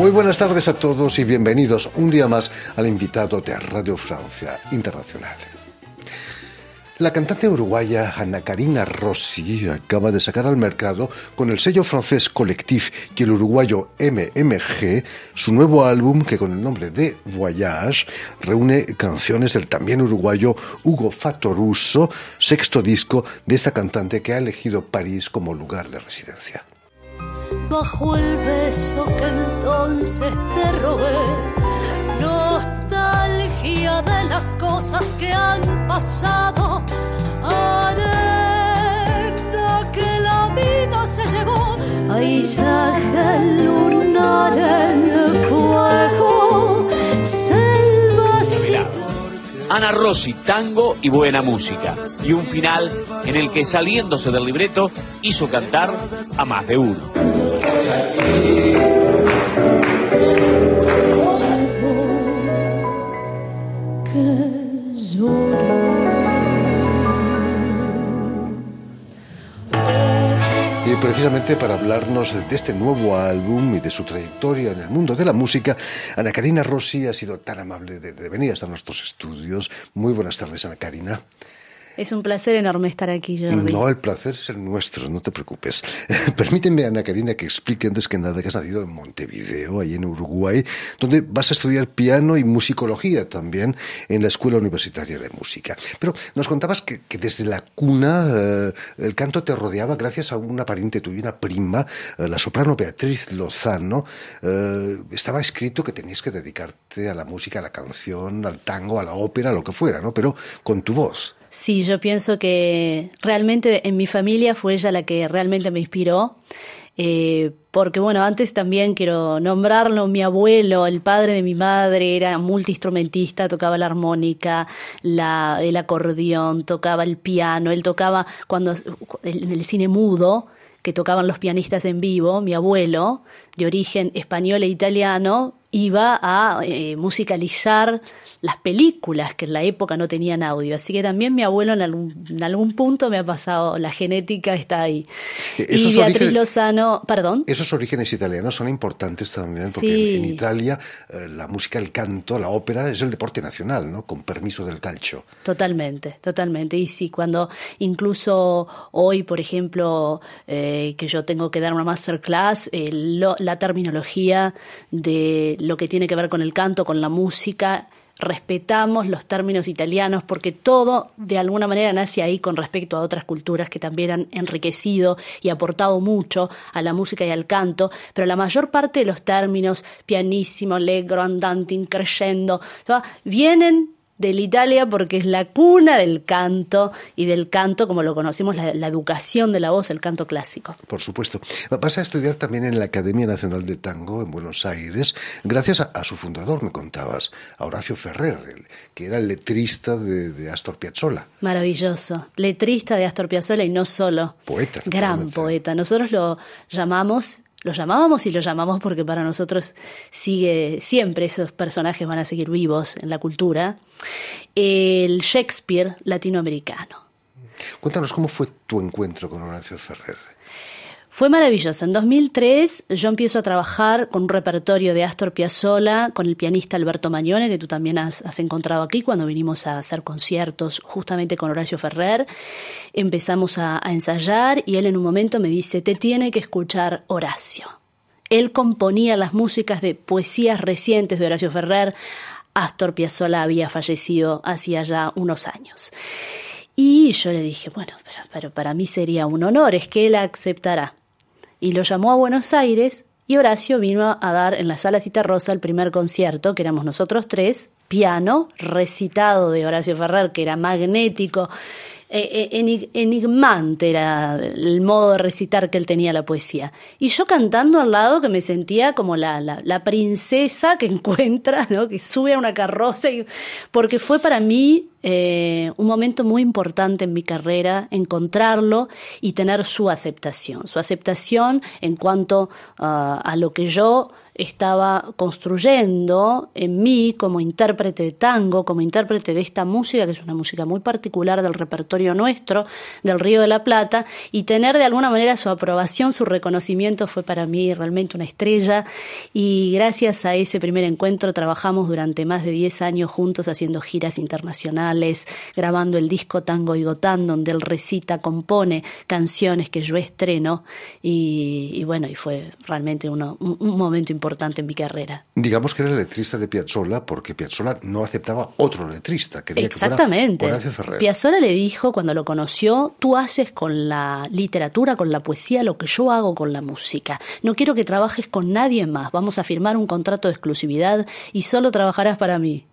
Muy buenas tardes a todos y bienvenidos un día más al invitado de Radio Francia Internacional. La cantante uruguaya Ana Karina Rossi acaba de sacar al mercado con el sello francés Collectif y el uruguayo MMG su nuevo álbum que con el nombre de Voyage reúne canciones del también uruguayo Hugo Fatoruso, sexto disco de esta cantante que ha elegido París como lugar de residencia. Bajo el beso que entonces te robé, nostalgia de las cosas que han pasado, arena que la vida se llevó, paisaje lunar en el fuego, selvas Ana Rossi, tango y buena música. Y un final en el que saliéndose del libreto hizo cantar a más de uno. Precisamente para hablarnos de este nuevo álbum y de su trayectoria en el mundo de la música, Ana Karina Rossi ha sido tan amable de, de venir hasta nuestros estudios. Muy buenas tardes, Ana Karina. Es un placer enorme estar aquí, Jordi. No, el placer es el nuestro, no te preocupes. Permíteme, Ana Karina, que explique antes que nada que has nacido en Montevideo, ahí en Uruguay, donde vas a estudiar piano y musicología también en la Escuela Universitaria de Música. Pero nos contabas que, desde la cuna eh, el canto te rodeaba gracias a una pariente tuya, una prima, eh, la soprano Beatriz Lozano. Eh, estaba escrito que tenías que dedicarte a la música, a la canción, al tango, a la ópera, lo que fuera, ¿no? Pero con tu voz. Sí, yo pienso que realmente en mi familia fue ella la que realmente me inspiró. Eh, porque bueno, antes también quiero nombrarlo, mi abuelo, el padre de mi madre, era multiinstrumentista, tocaba la armónica, la, el acordeón, tocaba el piano, él tocaba cuando en el cine mudo, que tocaban los pianistas en vivo, mi abuelo, de origen español e italiano, iba a eh, musicalizar las películas que en la época no tenían audio. Así que también mi abuelo en algún, en algún punto me ha pasado, la genética está ahí. Esos y Beatriz orígenes- Lozano, perdón. Esos orígenes italianos son importantes también, porque Sí. en, en Italia eh, la música, el canto, la ópera es el deporte nacional, ¿no? Con permiso del calcio. Totalmente, totalmente. Y sí, cuando incluso hoy, por ejemplo, eh, que yo tengo que dar una masterclass, eh, lo- la terminología de lo que tiene que ver con el canto, con la música, respetamos los términos italianos porque todo de alguna manera nace ahí con respecto a otras culturas que también han enriquecido y aportado mucho a la música y al canto, pero la mayor parte de los términos pianissimo, allegro, andante, crescendo, vienen de la Italia porque es la cuna del canto y del canto como lo conocemos, la, la educación de la voz, el canto clásico. Por supuesto. Vas a estudiar también en la Academia Nacional de Tango en Buenos Aires, gracias a, a su fundador, me contabas, a Horacio Ferrer, que era el letrista de, de Astor Piazzolla. Maravilloso. Letrista de Astor Piazzolla y no solo. Poeta, Gran poeta. Nosotros lo llamamos, lo llamábamos y lo llamamos porque para nosotros sigue, siempre esos personajes van a seguir vivos en la cultura. El Shakespeare latinoamericano. Cuéntanos cómo fue tu encuentro con Horacio Ferrer. Fue maravilloso. En 2003 yo empiezo a trabajar con un repertorio de Astor Piazzolla con el pianista Alberto Mañone, que tú también has, encontrado aquí cuando vinimos a hacer conciertos justamente con Horacio Ferrer. Empezamos a, a ensayar y él en un momento me dice, te tiene que escuchar Horacio. Él componía las músicas de poesías recientes de Horacio Ferrer. Astor Piazzolla había fallecido hacía ya unos años. Y yo le dije, bueno, pero, pero para mí sería un honor, es que él aceptará. Y lo llamó a Buenos Aires y Horacio vino a dar en la sala Citarrosa el primer concierto, que éramos nosotros tres, piano, recitado de Horacio Ferrer, que era magnético, eh, eh, enig- enigmante era el modo de recitar que él tenía la poesía. Y yo cantando al lado que me sentía como la, la, la princesa que encuentra, ¿no? que sube a una carroza, y- porque fue para mí eh, un momento muy importante en mi carrera, encontrarlo y tener su aceptación, su aceptación en cuanto ah, a lo que yo estaba construyendo en mí como intérprete de tango, como intérprete de esta música, que es una música muy particular del repertorio nuestro, del Río de la Plata, y tener de alguna manera su aprobación, su reconocimiento fue para mí realmente una estrella. Y gracias a ese primer encuentro trabajamos durante más de 10 años juntos haciendo giras internacionales, grabando el disco Tango y Gotán, donde él recita, compone canciones que yo estreno. Y, bueno, y fue realmente uno, un, un momento importante importante en mi carrera. Digamos que era el letrista de Piazzolla porque Piazzolla no aceptaba otro letrista. Quería Exactamente. Que fuera Piazzolla le dijo cuando lo conoció, tú haces con la literatura, con la poesía, lo que yo hago con la música. No quiero que trabajes con nadie más. Vamos a firmar un contrato de exclusividad y solo trabajarás para mí.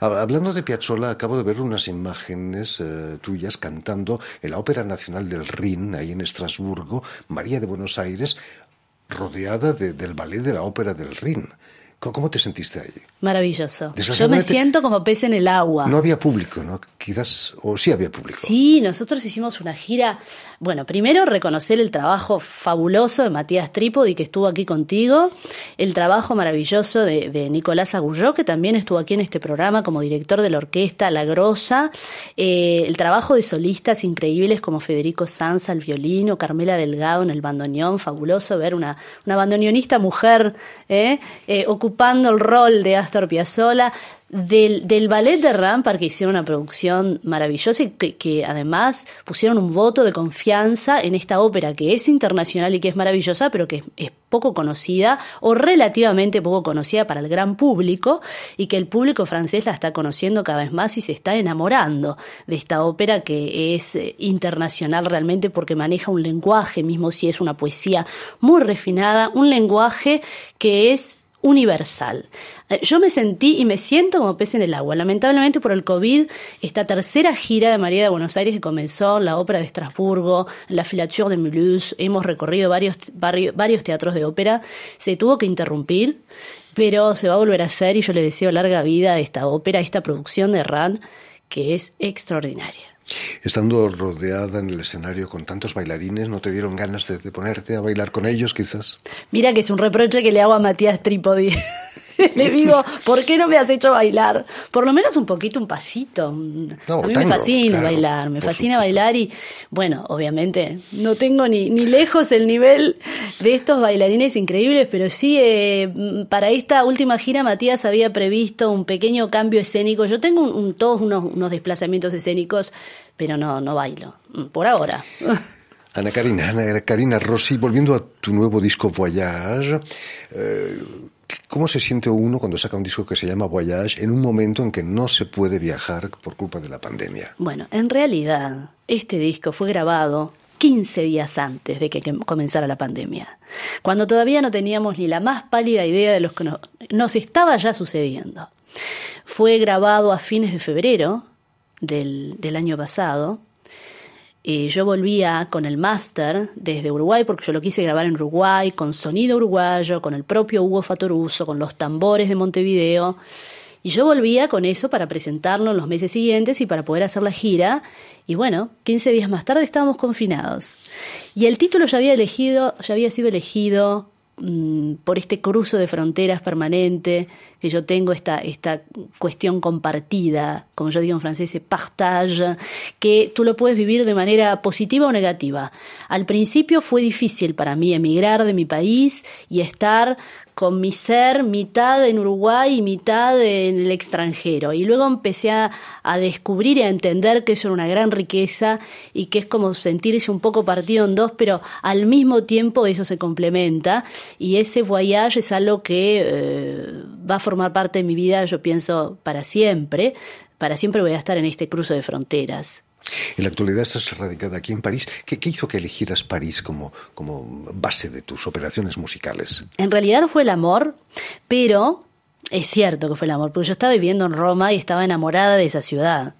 Hablando de Piazzolla, acabo de ver unas imágenes eh, tuyas cantando en la Ópera Nacional del Rin, ahí en Estrasburgo, María de Buenos Aires, rodeada de, del ballet de la ópera del Rin. ¿Cómo te sentiste ahí? Maravilloso. Yo me siento como pez en el agua. No había público, ¿no? Quizás, o sí había público. Sí, nosotros hicimos una gira. Bueno, primero reconocer el trabajo fabuloso de Matías Trípodi, que estuvo aquí contigo, el trabajo maravilloso de, Nicolás Agulló, que también estuvo aquí en este programa como director de la orquesta La Grosa, eh, el trabajo de solistas increíbles como Federico Sanz al violino, Carmela Delgado en el bandoneón, fabuloso ver una, una bandoneonista mujer eh, eh ocupando el rol de Astor Piazzolla, del, del, ballet de Rampart que hicieron una producción maravillosa y que, además pusieron un voto de confianza en esta ópera que es internacional y que es maravillosa, pero que es, poco conocida o relativamente poco conocida para el gran público y que el público francés la está conociendo cada vez más y se está enamorando de esta ópera que es eh, internacional realmente porque maneja un lenguaje, mismo si es una poesía muy refinada, un lenguaje que es universal. Eh, yo me sentí y me siento como pez en el agua. Lamentablemente por el COVID, esta tercera gira de María de Buenos Aires que comenzó la ópera de Estrasburgo, la Filature de Mulhouse, hemos recorrido varios, varios teatros de ópera, se tuvo que interrumpir, pero se va a volver a hacer y yo le deseo larga vida a esta ópera, a esta producción de RAN, que es extraordinaria. Estando rodeada en el escenario con tantos bailarines, ¿no te dieron ganas de, ponerte a bailar con ellos, quizás? Mira que es un reproche que le hago a Matías Trípodi. le digo, ¿por qué no me has hecho bailar? Por lo menos un poquito, un pasito. a mí me fascina bailar, me fascina bailar y, bueno, obviamente no tengo ni, ni lejos el nivel de estos bailarines increíbles, pero sí, eh, para esta última gira Matías había previsto un pequeño cambio escénico. Yo tengo un, todos unos, unos desplazamientos escénicos, pero no, no bailo, por ahora. Ana Karina, Ana Karina Rossi, volviendo a tu nuevo disco Voyage, eh, ¿Cómo se siente uno cuando saca un disco que se llama Voyage en un momento en que no se puede viajar por culpa de la pandemia? Bueno, en realidad este disco fue grabado 15 días antes de que comenzara la pandemia, cuando todavía no teníamos ni la más pálida idea de lo que nos estaba ya sucediendo. Fue grabado a fines de febrero del, del año pasado yo volvía con el máster desde Uruguay, porque yo lo quise grabar en Uruguay, con sonido uruguayo, con el propio Hugo Fatoruso, con los tambores de Montevideo. Y yo volvía con eso para presentarlo en los meses siguientes y para poder hacer la gira. Y bueno, 15 días más tarde estábamos confinados. Y el título ya había elegido, ya había sido elegido por este cruzo de fronteras permanente, que yo tengo esta, esta cuestión compartida, como yo digo en francés, partage, que tú lo puedes vivir de manera positiva o negativa. Al principio fue difícil para mí emigrar de mi país y estar con mi ser mitad en Uruguay y mitad en el extranjero. Y luego empecé a, descubrir y a entender que eso era una gran riqueza y que es como sentirse un poco partido en dos, pero al mismo tiempo eso se complementa. Y ese voyage es algo que eh, va a formar parte de mi vida, yo pienso, para siempre. Para siempre voy a estar en este cruce de fronteras. En la actualidad estás radicada aquí en París. ¿Qué, hizo que eligieras París como, como base de tus operaciones musicales? En realidad fue el amor, pero es cierto que fue el amor, porque yo estaba viviendo en Roma y estaba enamorada de esa ciudad.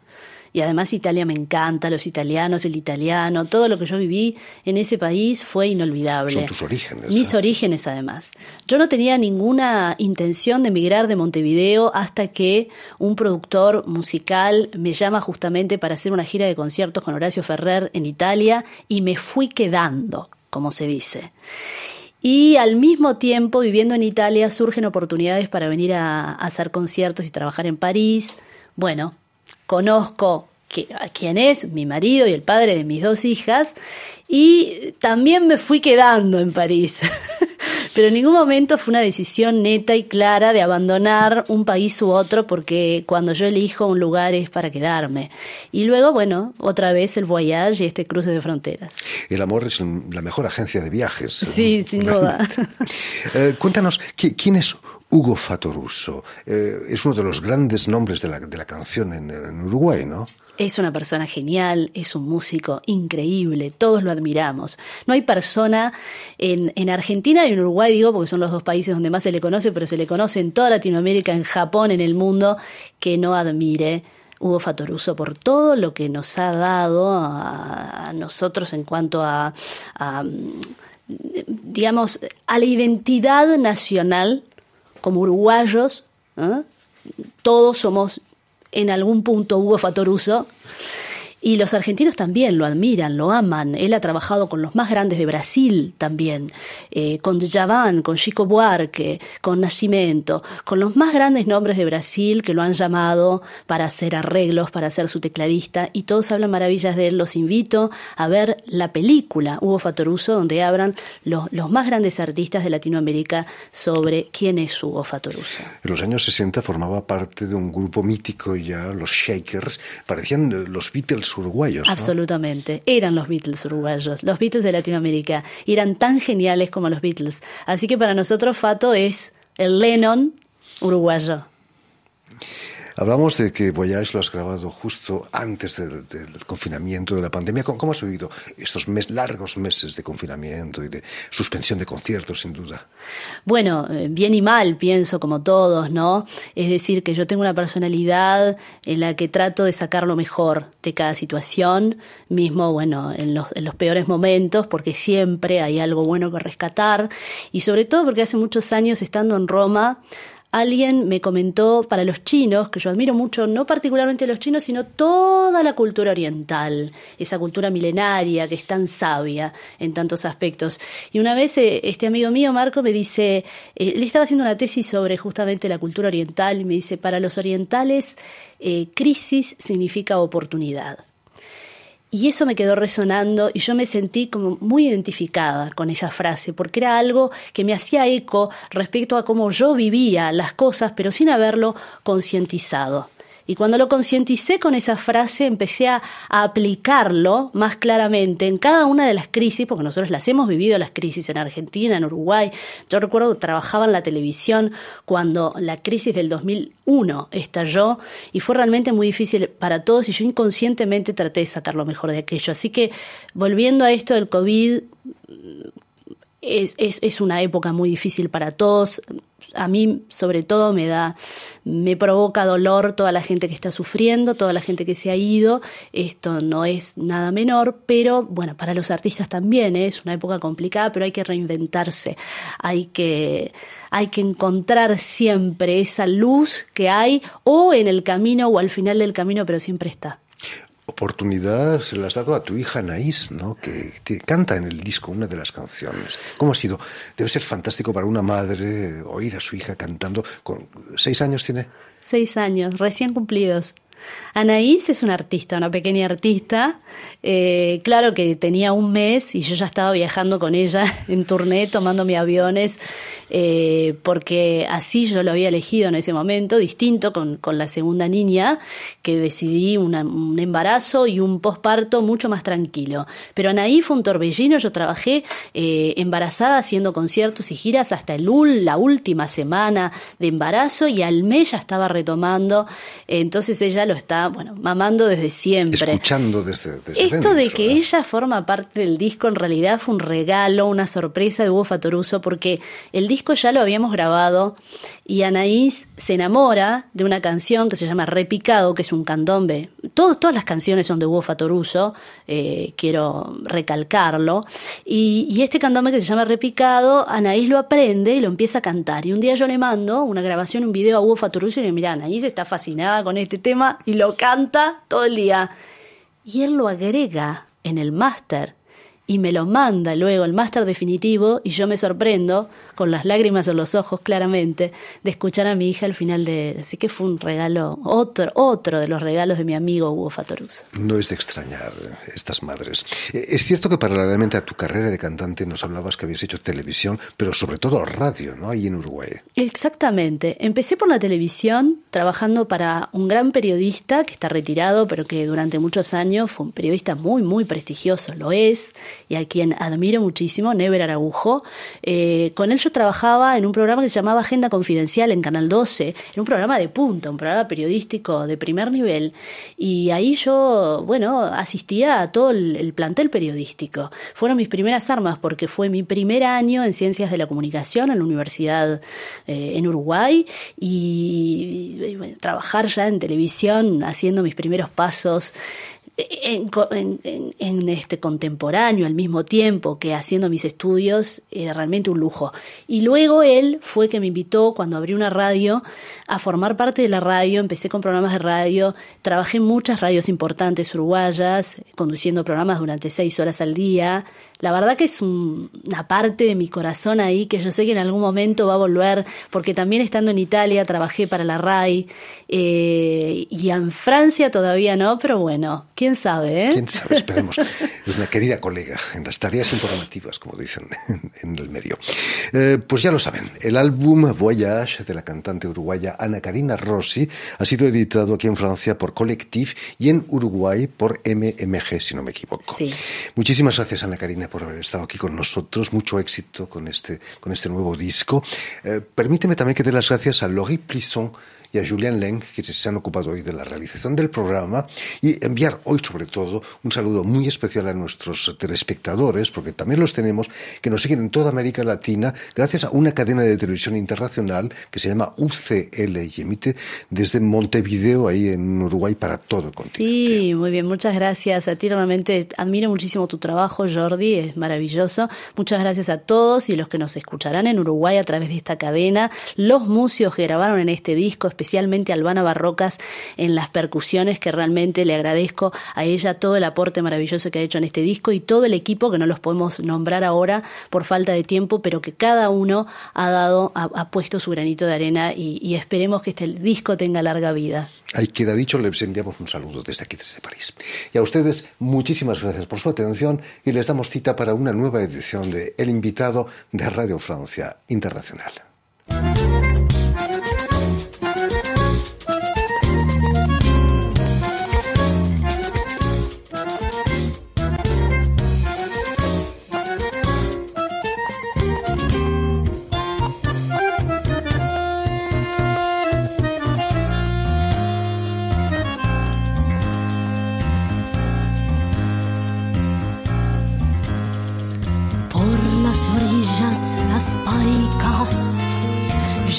Y además Italia me encanta, los italianos, el italiano, todo lo que yo viví en ese país fue inolvidable. Son tus orígenes. Mis ¿eh? orígenes además. Yo no tenía ninguna intención de emigrar de Montevideo hasta que un productor musical me llama justamente para hacer una gira de conciertos con Horacio Ferrer en Italia y me fui quedando, como se dice. Y al mismo tiempo, viviendo en Italia, surgen oportunidades para venir a, hacer conciertos y trabajar en París. Bueno, conozco a quién es mi marido y el padre de mis dos hijas y también me fui quedando en París. Pero en ningún momento fue una decisión neta y clara de abandonar un país u otro porque cuando yo elijo un lugar es para quedarme. Y luego, bueno, otra vez el voyage y este cruce de fronteras. El amor es la mejor agencia de viajes. Sí, sin duda. Eh, cuéntanos, ¿quién es Hugo Fatoruso? Eh, es uno de los grandes nombres de la, de la canción en, Uruguay, ¿no? Es una persona genial, es un músico increíble, todos lo admiramos. No hay persona en, en, Argentina y en Uruguay, digo, porque son los dos países donde más se le conoce, pero se le conoce en toda Latinoamérica, en Japón, en el mundo, que no admire Hugo Fatoruso por todo lo que nos ha dado a, nosotros en cuanto a, digamos, a la identidad nacional como uruguayos. ¿eh? Todos somos en algún punto Hugo Fatoruso y los argentinos también lo admiran, lo aman. Él ha trabajado con los más grandes de Brasil también, eh, con Djavan, con Chico Buarque, con Nascimento, con los más grandes nombres de Brasil que lo han llamado para hacer arreglos, para ser su tecladista, y todos hablan maravillas de él. Los invito a ver la película Hugo Fatoruso, donde hablan los, los más grandes artistas de Latinoamérica sobre quién es Hugo Fatoruso. En los años 60 formaba parte de un grupo mítico ya, los Shakers, parecían los Beatles uruguayos. Absolutamente, eran los Beatles uruguayos, los Beatles de Latinoamérica, eran tan geniales como los Beatles. Así que para nosotros Fato es el Lennon uruguayo. Hablamos de que Voyage lo has grabado justo antes del, confinamiento de la pandemia. ¿Cómo, has vivido estos mes, largos meses de confinamiento y de suspensión de conciertos, sin duda? Bueno, eh, bien y mal, pienso, como todos, ¿no? Es decir, que yo tengo una personalidad en la que trato de sacar lo mejor de cada situación, mismo, bueno, en los peores momentos, porque siempre hay algo bueno que rescatar, y sobre todo porque hace muchos años, estando en Roma, alguien me comentó para los chinos, que yo admiro mucho, no particularmente los chinos, sino toda la cultura oriental, esa cultura milenaria que es tan sabia en tantos aspectos. Y una vez eh, este amigo mío, Marco, me dice, eh, le estaba haciendo una tesis sobre justamente la cultura oriental y me dice, para los orientales, eh, crisis significa oportunidad. Y eso me quedó resonando y yo me sentí como muy identificada con esa frase, porque era algo que me hacía eco respecto a cómo yo vivía las cosas, pero sin haberlo concientizado. Y cuando lo concienticé con esa frase, empecé a, aplicarlo más claramente en cada una de las crisis, porque nosotros las hemos vivido, las crisis en Argentina, en Uruguay. Yo recuerdo que trabajaba en la televisión cuando la crisis del 2001 estalló y fue realmente muy difícil para todos y yo inconscientemente traté de sacar lo mejor de aquello. Así que volviendo a esto del COVID, es, una época muy difícil para todos a mí sobre todo me da, me provoca dolor toda la gente que está sufriendo, toda la gente que se ha ido. Esto no es nada menor, pero bueno, para los artistas también ¿eh? es una época complicada, pero hay que reinventarse, hay que, hay que encontrar siempre esa luz que hay o en el camino o al final del camino, pero siempre está oportunidad se la has dado a tu hija Naís, ¿no? que, te canta en el disco una de las canciones. ¿Cómo ha sido? Debe ser fantástico para una madre oír a su hija cantando. Con ¿Seis años tiene? Seis años, recién cumplidos. Anaís es una artista, una pequeña artista. Eh, claro que tenía un mes y yo ya estaba viajando con ella en turné, tomando mis aviones, eh, porque así yo lo había elegido en ese momento, distinto con, con la segunda niña, que decidí un embarazo y un posparto mucho más tranquilo. Pero Anaí fue un torbellino, yo trabajé eh, embarazada haciendo conciertos y giras hasta el, la última semana de embarazo y al mes ya estaba retomando. Entonces ella lo está, bueno, mamando desde siempre. Escuchando desde, Esto de que ella forma parte del disco en realidad fue un regalo, una sorpresa de Hugo Fatoruso, porque el disco ya lo habíamos grabado y Anaís se enamora de una canción que se llama Repicado, que es un candombe. todas las canciones son de Hugo Fatoruso, eh, quiero recalcarlo. Y, y este candombe que se llama Repicado, Anaís lo aprende y lo empieza a cantar. Y un día yo le mando una grabación, un video a Hugo Fatoruso y le digo, mira, Anaís está fascinada con este tema y lo canta todo el día. Y él lo agrega en el máster. y me lo manda luego el máster definitivo y yo me sorprendo, con las lágrimas en los ojos claramente, de escuchar a mi hija al final de... Así que fue un regalo, otro, otro de los regalos de mi amigo Hugo Fatoruso. No es de extrañar eh, estas madres. Eh, es cierto que paralelamente a tu carrera de cantante nos hablabas que habías hecho televisión, pero sobre todo radio, ¿no? Ahí en Uruguay. Exactamente. Empecé por la televisión trabajando para un gran periodista que está retirado, pero que durante muchos años fue un periodista muy, muy prestigioso, lo es y a quien admiro muchísimo, Never Aragujo. Eh, con él yo trabajaba en un programa que se llamaba Agenda Confidencial en Canal 12, era un programa de punta, un programa periodístico de primer nivel, y ahí yo, bueno, asistía a todo el, plantel periodístico. Fueron mis primeras armas porque fue mi primer año en Ciencias de la Comunicación en la Universidad eh, en Uruguay y trabajar ya en televisión haciendo mis primeros pasos en, este contemporáneo al mismo tiempo que haciendo mis estudios era realmente un lujo. Y luego él fue que me invitó cuando abrí una radio a formar parte de la radio, empecé con programas de radio, trabajé en muchas radios importantes uruguayas, conduciendo programas durante seis horas al día. La verdad que es una parte de mi corazón ahí que yo sé que en algún momento va a volver, porque también estando en Italia trabajé para la RAI eh, y en Francia todavía no, pero bueno, ¿Quién sabe? Eh? ¿Quién sabe? Esperemos. Es una querida colega en las tareas informativas, como dicen en el medio. Eh, pues ya lo saben, el álbum Voyage de la cantante uruguaya Ana Karina Rossi ha sido editado aquí en Francia por Collectif y en Uruguay por MMG, si no me equivoco. Sí. Muchísimas gracias, Ana Karina, por haber estado aquí con nosotros. Mucho éxito con este, con este nuevo disco. Eh, permíteme también que dé las gracias a Laurie Plisson y a Julian Leng, que se han ocupado hoy de la realización del programa, y enviar hoy sobre todo un saludo muy especial a nuestros telespectadores, porque también los tenemos, que nos siguen en toda América Latina, gracias a una cadena de televisión internacional que se llama UCL y emite desde Montevideo, ahí en Uruguay, para todo el continente. Sí, muy bien, muchas gracias a ti. Realmente admiro muchísimo tu trabajo, Jordi, es maravilloso. Muchas gracias a todos y los que nos escucharán en Uruguay a través de esta cadena, los músicos que grabaron en este disco, especialmente Albana Barrocas en las percusiones, que realmente le agradezco a ella todo el aporte maravilloso que ha hecho en este disco y todo el equipo que no los podemos nombrar ahora por falta de tiempo, pero que cada uno ha dado, ha, puesto su granito de arena y, esperemos que este disco tenga larga vida. Ahí queda dicho, les enviamos un saludo desde aquí, desde París. Y a ustedes, muchísimas gracias por su atención y les damos cita para una nueva edición de El invitado de Radio Francia Internacional.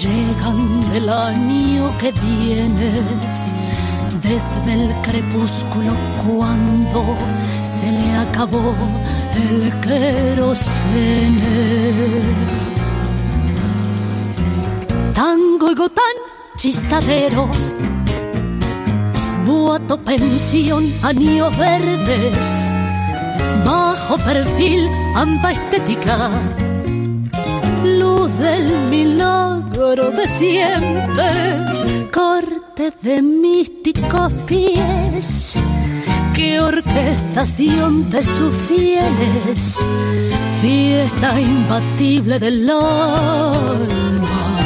Llegan del año que viene, desde el crepúsculo cuando se le acabó el querosene. Tango y gotán, chistadero, buato pensión, años verdes, bajo perfil, amba estética del milagro de siempre, corte de místicos pies. Qué orquestación de sus fieles, fiesta imbatible del alma,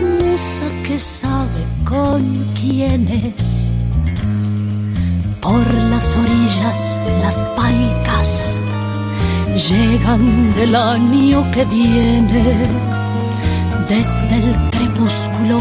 musa que sabe con quiénes. Por las orillas, las paicas llegan del año que viene, desde el crepúsculo.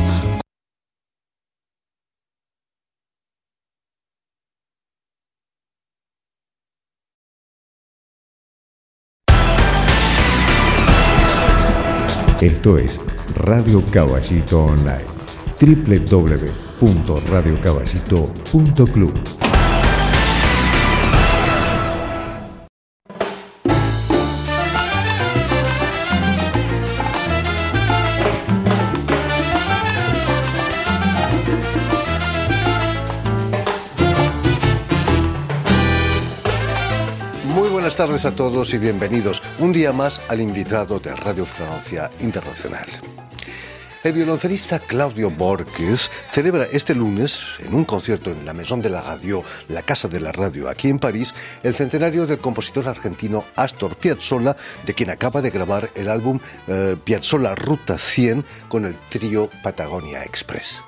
Esto es Radio Caballito Online www.radiocaballito.club tardes a todos y bienvenidos un día más al invitado de Radio Francia Internacional. El violoncelista Claudio Borges celebra este lunes, en un concierto en la Maison de la Radio, la Casa de la Radio, aquí en París, el centenario del compositor argentino Astor Piazzolla, de quien acaba de grabar el álbum eh, Piazzolla Ruta 100 con el trío Patagonia Express.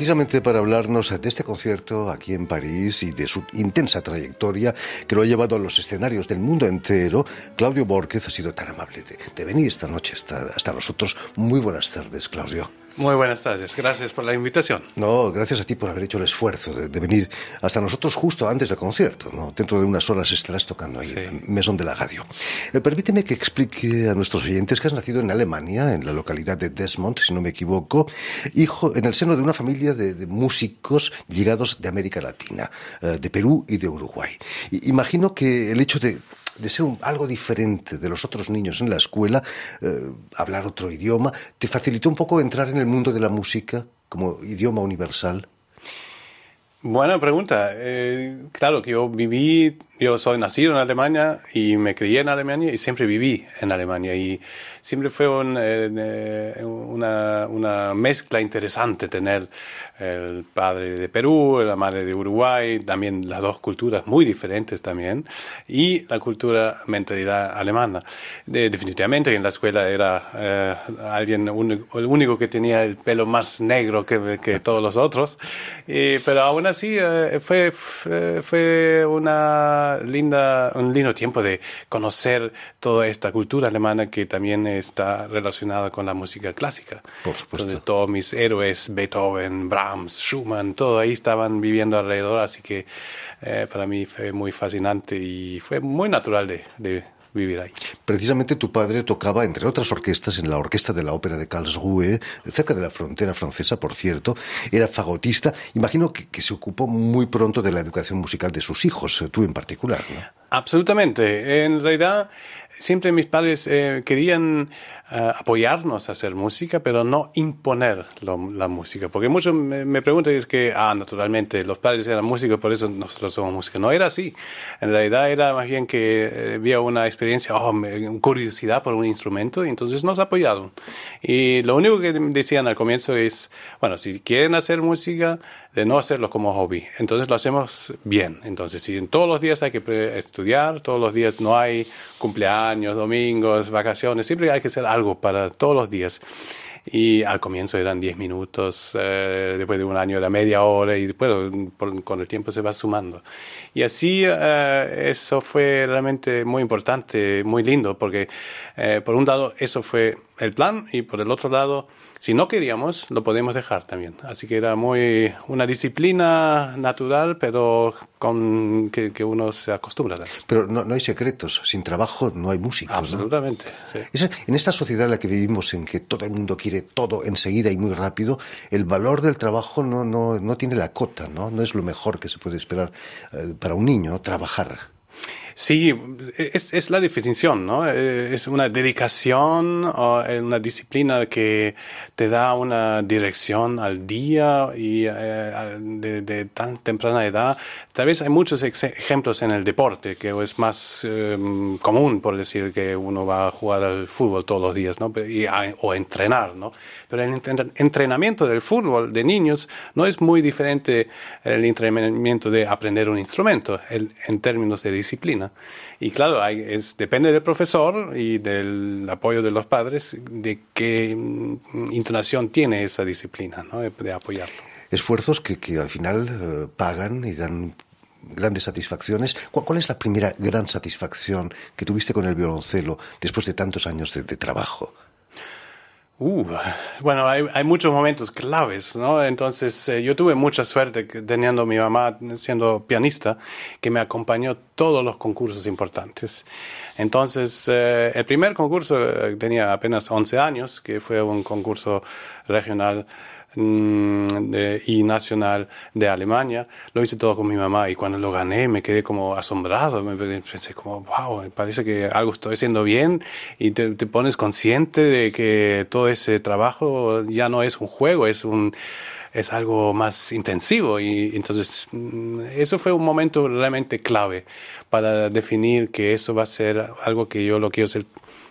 Precisamente para hablarnos de este concierto aquí en París y de su intensa trayectoria que lo ha llevado a los escenarios del mundo entero, Claudio Borges ha sido tan amable de, venir esta noche hasta, hasta nosotros. Muy buenas tardes, Claudio. Muy buenas tardes, gracias por la invitación. No, gracias a ti por haber hecho el esfuerzo de, venir hasta nosotros justo antes del concierto. ¿no? Dentro de unas horas estarás tocando ahí, en Mesón de la Radio. Eh, permíteme que explique a nuestros oyentes que has nacido en Alemania, en la localidad de Desmond, si no me equivoco, hijo en el seno de una familia de, músicos llegados de América Latina, eh, de Perú y de Uruguay. imagino que el hecho de de ser algo diferente de los otros niños en la escuela, eh, hablar otro idioma, ¿te facilitó un poco entrar en el mundo de la música como idioma universal? Buena pregunta. Eh, claro que yo viví, yo soy nacido en Alemania y me crié en Alemania y siempre viví en Alemania y siempre fue eh, una, una, mezcla interesante tener el padre de Perú, la madre de Uruguay, también las dos culturas muy diferentes también, y la cultura, mentalidad alemana. definitivamente en la escuela era eh, alguien, el único que tenía el pelo más negro que, que todos los otros, pero aún así eh, fue, fue una linda, un lindo tiempo de conocer toda esta cultura alemana que también está relacionada con la música clásica. Por supuesto. todos mis héroes, Beethoven, Brahms, Schumann, todo ahí estaban viviendo alrededor, así que eh, para mí fue muy fascinante y fue muy natural de, vivir ahí. Precisamente tu padre tocaba, entre otras orquestas, en la Orquesta de la Ópera de Karlsruhe, cerca de la frontera francesa, por cierto. Era fagotista. Imagino que, que se ocupó muy pronto de la educación musical de sus hijos, tú en particular. ¿no? Absolutamente. En realidad, siempre mis padres eh, querían eh, apoyarnos a hacer música, pero no imponer la música. Porque muchos me, preguntan, es que, ah, naturalmente, los padres eran músicos, por eso nosotros somos músicos. No era así. En realidad era más bien que eh, había una experiencia, oh, curiosidad por un instrumento, y entonces nos apoyaron. Y lo único que decían al comienzo es, bueno, si quieren hacer música, de no hacerlo como hobby. Entonces lo hacemos bien. Entonces, si todos los días hay que estudiar, todos los días no hay cumpleaños, domingos, vacaciones, siempre hay que hacer algo para todos los días. Y al comienzo eran 10 minutos, eh, después de un año era media hora y después con el tiempo se va sumando. Y así eh, eso fue realmente muy importante, muy lindo, porque eh, por un lado eso fue el plan y por el otro lado si no queríamos, lo podemos dejar también. Así que era muy una disciplina natural, pero con que, uno se acostumbra. A pero no, no, hay secretos. Sin trabajo no hay música. Absolutamente. en esta sociedad en la que vivimos, en que todo el mundo quiere todo enseguida y muy rápido, el valor del trabajo no, no, no tiene la cota, ¿no? No es lo mejor que se puede esperar eh, para un niño, trabajar. Sí, es, la definición, ¿no? Eh, es una dedicación o una disciplina que te da una dirección al día y eh, de, tan temprana edad. Tal vez hay muchos ejemplos en el deporte que es más em, común, por decir, que uno va a jugar al fútbol todos los días, ¿no? O entrenar, ¿no? Pero el entrenamiento del fútbol de niños no es muy diferente el entrenamiento de aprender un instrumento en términos de disciplina. Y claro, es, depende del profesor y del apoyo de los padres de qué mm, intonación tiene esa disciplina, de, apoyarlo. Esfuerzos que, que al final eh, pagan y dan grandes satisfacciones. ¿Cuál, es la primera gran satisfacción que tuviste con el violoncelo después de tantos años de trabajo? Uh, bueno, hay, hay, muchos momentos claves, ¿no? Entonces, eh, yo tuve mucha suerte teniendo a mi mamá siendo pianista, que me acompañó todos los concursos importantes. Entonces, eh, el primer concurso eh, tenía apenas 11 años, que fue un concurso regional Mm, y nacional de Alemania. Lo hice todo con mi mamá y cuando lo gané me quedé como asombrado. Pensé como, wow, parece que algo estoy haciendo bien y te, te pones consciente de que todo ese trabajo ya no es un juego, es un es algo más intensivo y entonces mm, eso fue un momento realmente clave para definir que eso va a ser algo que yo lo quiero hacer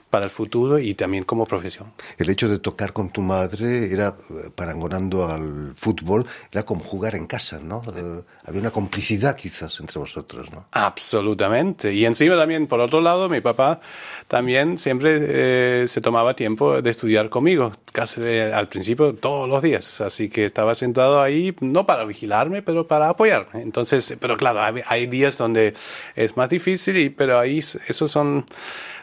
para el futuro y también como profesión. El hecho de tocar con tu madre era, eh, parangonando al fútbol, era como jugar en casa, ¿no? Eh, había una complicidad quizás entre vosotros, ¿no? Absolutamente. Y encima también, por otro lado, mi papá también siempre eh, se tomaba tiempo de estudiar conmigo, casi al principio todos los días. Así que estaba sentado ahí, no para vigilarme, pero para apoyarme. Entonces, pero claro, hay, hay días donde es más difícil, y, pero ahí esos son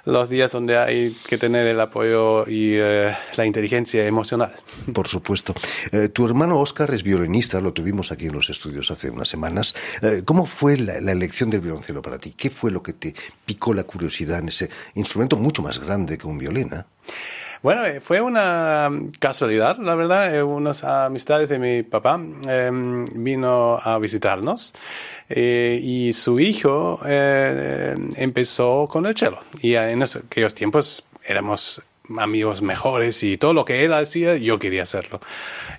los días donde hay que tener el apoyo y eh, la inteligencia emocional. Por supuesto. Eh, tu hermano Oscar es violinista, lo tuvimos aquí en los estudios hace unas semanas. Eh, ¿Cómo fue la, elección del violoncelo para ti? ¿Qué fue lo que te picó la curiosidad en ese instrumento mucho más grande que un violín? Bueno, fue una casualidad, la verdad. Unas amistades de mi papá em, vino a visitarnos eh, y su hijo eh, empezó con el cello. Y en aquellos tiempos éramos amigos mejores y todo lo que él hacía yo quería hacerlo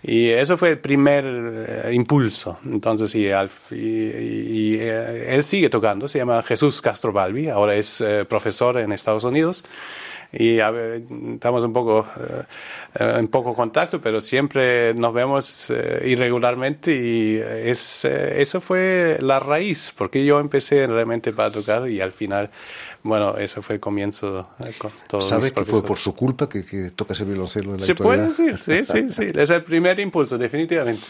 y eso fue el primer eh, impulso entonces y, y, él sigue tocando se llama Jesús Castro Balbi ahora es profesor en Estados Unidos y estamos un poco eh, en poco contacto, pero siempre nos vemos eh, irregularmente y es, eh, eso fue la raíz, porque yo empecé realmente para tocar y al final, bueno, eso fue el comienzo con todos ¿Sabe que fue por su culpa que, que tocas el violoncelo en la Se puede decir, sí, sí, sí, es el primer impulso, definitivamente.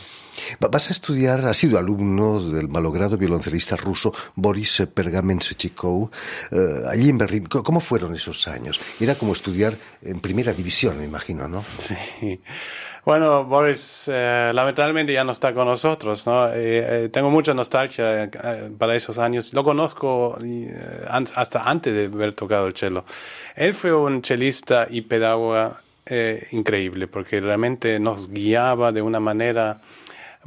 Vas a estudiar, has sido alumno del malogrado violoncelista ruso Boris Pergamenschikov eh, allí en Berlín. ¿Cómo fueron esos años? Era como estudiar en primera división, me imagino, ¿no? Sí. Bueno, Boris eh, lamentablemente ya no está con nosotros, ¿no? Eh, tengo mucha nostalgia para esos años. Lo conozco hasta antes de haber tocado el cello. Él fue un chelista y pedagoga increíble porque realmente nos guiaba de una manera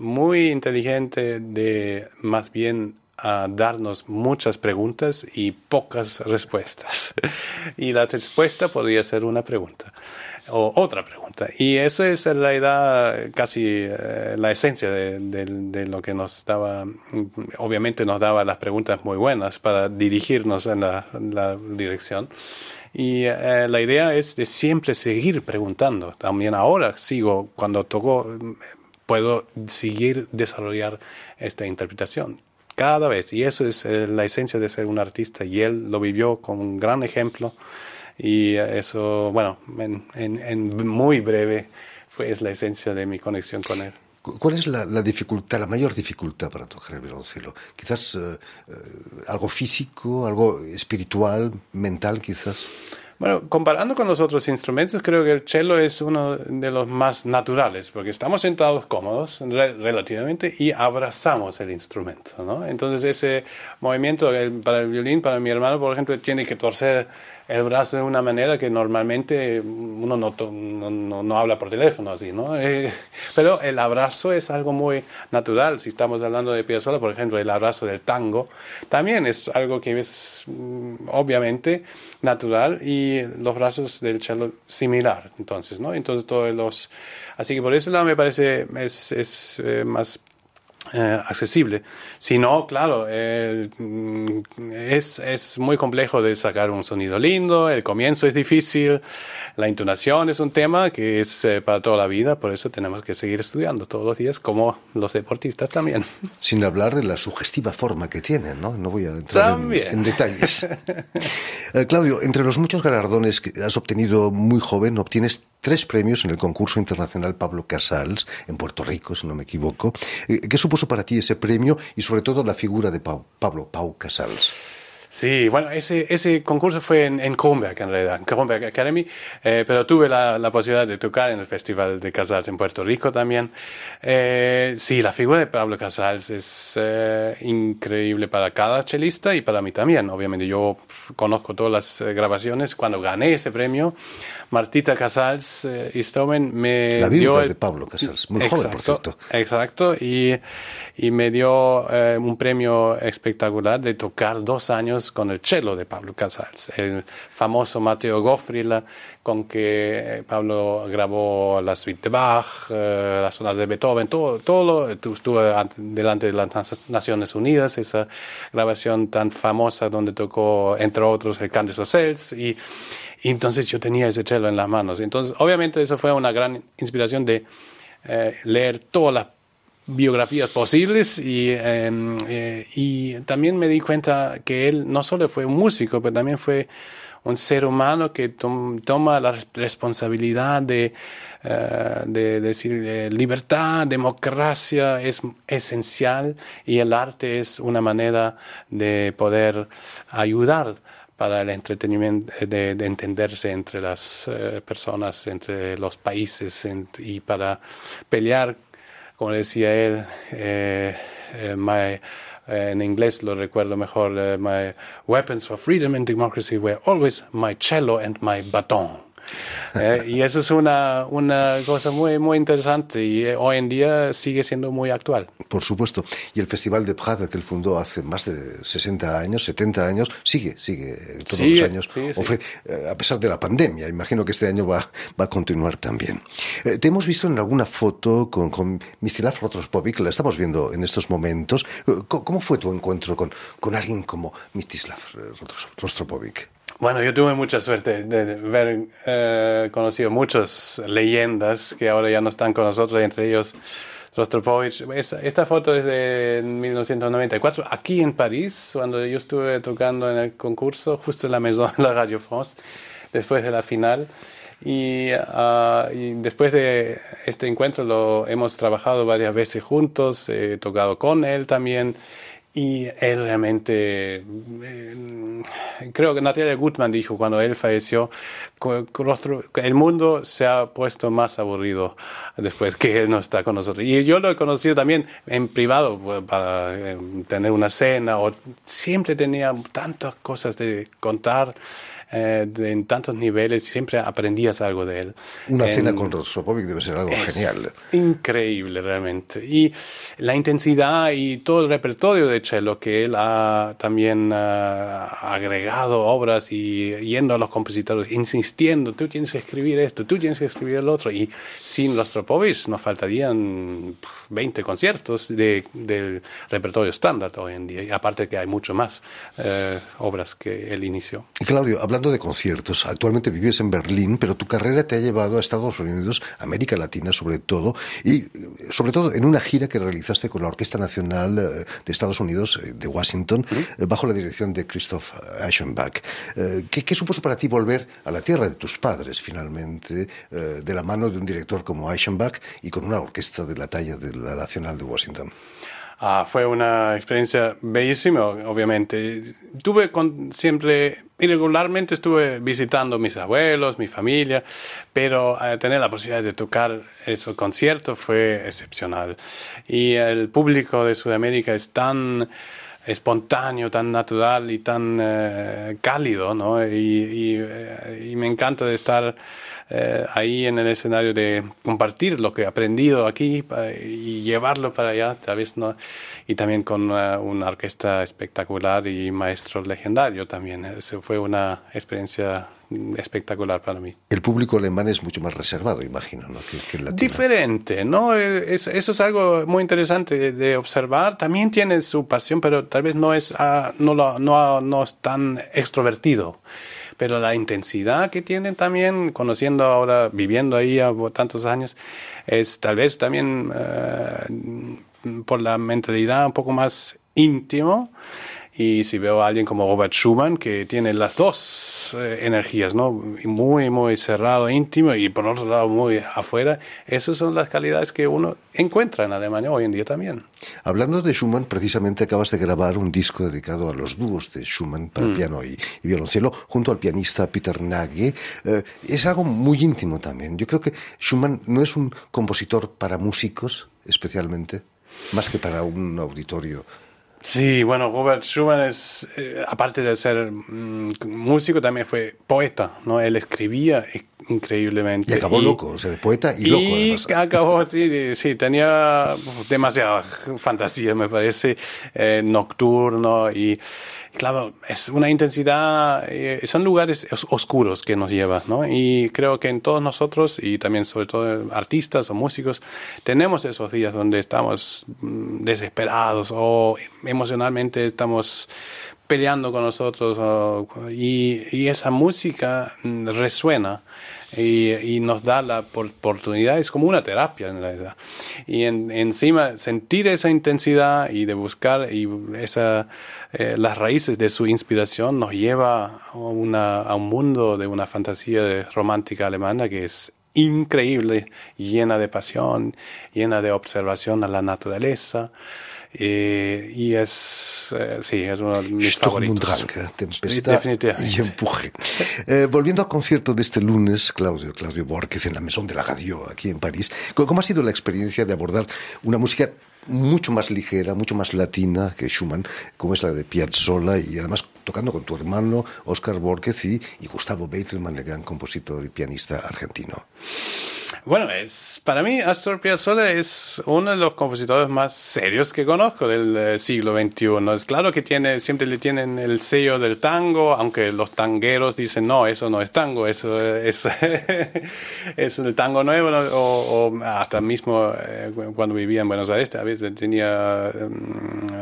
muy inteligente de más bien a darnos muchas preguntas y pocas respuestas. y la respuesta podría ser una pregunta o otra pregunta. Y eso es en realidad casi eh, la esencia de, lo que nos daba, obviamente nos daba las preguntas muy buenas para dirigirnos en la, dirección. Y eh, la idea es de siempre seguir preguntando. También ahora sigo, cuando toco puedo seguir desarrollar esta interpretación cada vez. Y eso es eh, la esencia de ser un artista. Y él lo vivió con un gran ejemplo. Y eso, bueno, en, muy breve fue es la esencia de mi conexión con él. ¿Cuál es la, dificultad, la mayor dificultad para tocar el violoncelo? Quizás eh, eh, algo físico, algo espiritual, mental, quizás. Bueno, comparando con los otros instrumentos, creo que el cello es uno de los más naturales, porque estamos sentados cómodos relativamente y abrazamos el instrumento, ¿no? Entonces ese movimiento para el violín, para mi hermano, por ejemplo, tiene que torcer el brazo de una manera que normalmente uno no, no, no, habla por teléfono así, ¿no? Eh, pero el abrazo es algo muy natural. Si estamos hablando de Piazzolla, por ejemplo, el abrazo del tango, también es algo que es mm, obviamente natural y los brazos del cello similar, entonces, ¿no? Entonces todos los... Así que por ese lado me parece es, es eh, más eh, accesible. Si no, claro, eh, es, es, muy complejo de sacar un sonido lindo, el comienzo es difícil, la entonación es un tema que es eh, para toda la vida, por eso tenemos que seguir estudiando todos los días, como los deportistas también. Sin hablar de la sugestiva forma que tienen, ¿no? No voy a entrar en, detalles. Claudio, entre los muchos galardones que has obtenido muy joven, obtienes tres premios en el concurso internacional Pablo Casals, en Puerto Rico, si no me equivoco. ¿Qué supuso para ti ese premio y sobre todo la figura de Pablo Pau Casals? Sí, bueno, ese, ese concurso fue en, en Kronberg, en realidad, en Kronberg Academy, eh, pero tuve la, la, posibilidad de tocar en el Festival de Casals en Puerto Rico también. Eh, sí, la figura de Pablo Casals es eh, increíble para cada chelista y para mí también. Obviamente yo conozco todas las eh, grabaciones. Cuando gané ese premio, Martita Casals eh, y Stomen me la dio... El... de Pablo Casals, muy exacto, joven, por cierto. Exacto, y, y me dio eh, un premio espectacular de tocar dos años con el cello de Pablo Casals, el famoso Mateo Goffril, con que eh, Pablo grabó la suite de Bach, eh, las sonatas de Beethoven, todo, todo estuve delante de las Naciones Unidas, esa grabación tan famosa donde tocó, entre otros, el Cantes Ocels, y, y entonces yo tenía ese cello en las manos. Entonces, obviamente, eso fue una gran inspiración de eh, leer todas las biografías posibles y, eh, y también me di cuenta que él no solo fue un músico, pero también fue un ser humano que tom, toma la responsabilidad de, uh, de decir eh, libertad, democracia es esencial y el arte es una manera de poder ayudar para el entretenimiento, de, de entenderse entre las personas, entre los países y para pelear como decía él, eh, eh, my, eh, en inglés lo recuerdo mejor, uh, my weapons for freedom and democracy were always my cello and my baton. Eh, y eso es una, una cosa muy, muy interesante y eh, hoy en día sigue siendo muy actual. Por supuesto. Y el Festival de Prada que él fundó hace más de 60 años, 70 años, sigue, sigue todos sigue, los años. Sí. Ofre, eh, a pesar de la pandemia, imagino que este año va, va a continuar también. Eh, te hemos visto en alguna foto con, con Mistilav Rotrospovic, la estamos viendo en estos momentos. ¿Cómo fue tu encuentro con, con alguien como Mistislav Rostropovic? Bueno, yo tuve mucha suerte de haber eh, conocido muchas leyendas que ahora ya no están con nosotros, entre ellos Rostropovich. Esta, esta, foto es de 1994, aquí en París, cuando yo estuve tocando en el concurso, justo en la Maison de la Radio France, después de la final. Y, uh, y, después de este encuentro lo hemos trabajado varias veces juntos, he tocado con él también. Y él realmente, eh, creo que Natalia Gutman dijo cuando él falleció, el mundo se ha puesto más aburrido después que él no está con nosotros. Y yo lo he conocido también en privado pues, para eh, tener una cena, o siempre tenía tantas cosas de contar. Eh, de, en tantos niveles, siempre aprendías algo de él. Una en, cena con Rostropovich debe ser algo genial. Increíble, realmente. Y la intensidad y todo el repertorio de cello que él ha también uh, agregado obras y yendo a los compositores, insistiendo, tú tienes que escribir esto, tú tienes que escribir el otro. Y sin Rostropovich nos faltarían 20 conciertos de, del repertorio estándar hoy en día. Y aparte que hay mucho más uh, obras que él inició. Claudio, hablando de conciertos, actualmente vives en Berlín, pero tu carrera te ha llevado a Estados Unidos, América Latina sobre todo, y sobre todo en una gira que realizaste con la Orquesta Nacional de Estados Unidos de Washington, ¿Sí? bajo la dirección de Christoph Eichenbach. ¿Qué, ¿Qué, supuso para ti volver a la tierra de tus padres, finalmente, de la mano de un director como Eichenbach y con una orquesta de la talla de la Nacional de Washington? Ah, fue una experiencia bellísima, obviamente. Tuve con, siempre, irregularmente estuve visitando mis abuelos, mi familia, pero eh, tener la posibilidad de tocar esos conciertos fue excepcional. Y el público de Sudamérica es tan espontáneo, tan natural y tan eh, cálido, ¿no? Eh, y, me encanta de estar eh, ahí en el escenario de compartir lo que he aprendido aquí y llevarlo para allá, tal vez no, y también con una orquesta espectacular y maestro legendario también. Eso fue una experiencia espectacular para mí. El público alemán es mucho más reservado, imagino, ¿no? que, que el. Diferente, ¿no? Es, eso es algo muy interesante de, de, observar. También tiene su pasión, pero tal vez no es, uh, no, lo, no, no es tan extrovertido pero la intensidad que tienen también, conociendo ahora, viviendo ahí tantos años, es tal vez también uh, por la mentalidad un poco más íntimo Y si veo a alguien como Robert Schumann, que tiene las dos eh, energías, ¿no? Muy, muy cerrado, íntimo, y por otro lado muy afuera, esas son las calidades que uno encuentra en Alemania hoy en día también. Hablando de Schumann, precisamente acabas de grabar un disco dedicado a los dúos de Schumann para Mm. piano y, y violoncelo junto al pianista Peter Nage. Eh, es algo muy íntimo también. Yo creo que Schumann no es un compositor para músicos especialmente, más que para un auditorio. Sí, bueno, Robert Schumann es, eh, aparte de ser mm, músico, también fue poeta, ¿no? Él escribía increíblemente. Y acabó loco, o sea, de poeta y, Y loco además. acabó, sí, sí, tenía demasiada fantasía, me parece, eh, nocturno y, claro, es una intensidad, eh, son lugares os- oscuros que nos lleva, ¿no? Y creo que en todos nosotros, y también sobre todo artistas o músicos, tenemos esos días donde estamos mm, desesperados o emocionalmente estamos peleando con nosotros o- y, y esa música mm, resuena y, y nos da la por- oportunidad, es como una terapia en realidad. Y en- encima sentir esa intensidad y de buscar y esa, eh, las raíces de su inspiración nos lleva a, a un mundo de una fantasía romántica alemana que es increíble, llena de pasión, llena de observación a la naturaleza. Eh, y es, eh, sí, es uno de mis. Drang, ¿eh? tempestad y empuje. Eh, volviendo al concierto de este lunes, Claudio, Claudio Borges en la Maison de la Radio, aquí en París, ¿cómo cómo ha sido la experiencia de abordar una música mucho más ligera, mucho más latina que Schumann, como es la de Piazzolla, y además tocando con tu hermano Oscar Borges y, y Gustavo Beitelman, el gran compositor y pianista argentino? Bueno, es, para mí Astor Piazzolla es uno de los compositores más serios que conozco del eh, siglo XXI. Es claro que tiene, siempre le tienen el sello del tango, aunque los tangueros dicen, no, eso no es tango, eso es, es el tango nuevo, ¿no? o, o hasta mismo eh, cuando vivía en Buenos Aires, tenía, mm,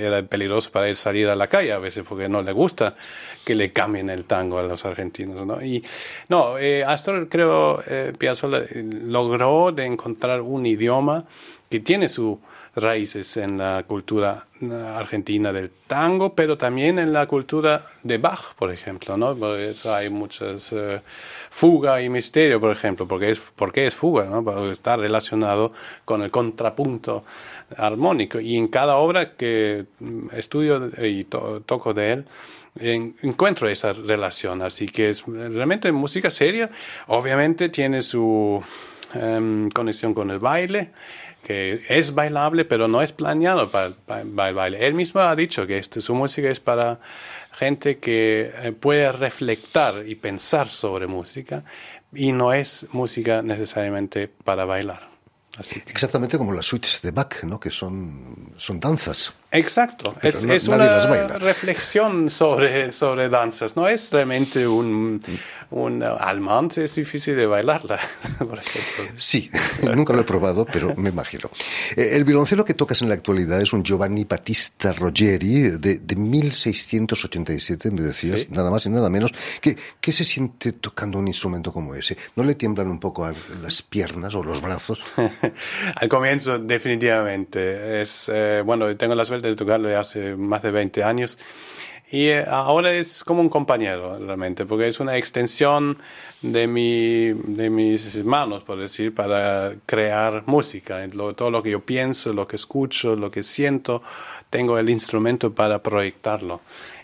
era peligroso para él salir a la calle, a veces porque no le gusta que le cambien el tango a los argentinos, ¿no? Y no, eh, Astor creo eh, eh, logró de encontrar un idioma que tiene sus raíces en la cultura eh, argentina del tango, pero también en la cultura de Bach, por ejemplo, ¿no? Por eso hay muchas eh, fuga y misterio, por ejemplo, porque es porque es fuga, ¿no? Está relacionado con el contrapunto armónico y en cada obra que mm, estudio y to- toco de él en- encuentro esa relación, así que es realmente música seria. Obviamente tiene su em, conexión con el baile, que es bailable, pero no es planeado para, para- baile. Él mismo ha dicho que este, su música es para gente que eh, puede reflectar y pensar sobre música y no es música necesariamente para bailar. Así Exactamente como las suites de Bach, ¿no? que son, son danzas. Exacto, Pero es, no- es una las reflexión sobre, sobre danzas, no es realmente un, un almante, es difícil de bailarla, por ejemplo. Sí, nunca lo he probado, pero me imagino. Eh, El violoncelo que tocas en la actualidad es un Giovanni Battista Ruggeri de, de 1687, me decías, Sí. nada más y nada menos. ¿Qué, ¿Qué se siente tocando un instrumento como ese? ¿No le tiemblan un poco a- las piernas o los brazos? Al comienzo, definitivamente. Es, eh, bueno, tengo la de tocarlo hace más de 20 años. Y eh, ahora es como un compañero, realmente, porque es una extensión de, mi, de mis manos, por decir, para crear música. Todo lo que yo pienso, lo que escucho, lo que siento, tengo el instrumento para proyectarlo.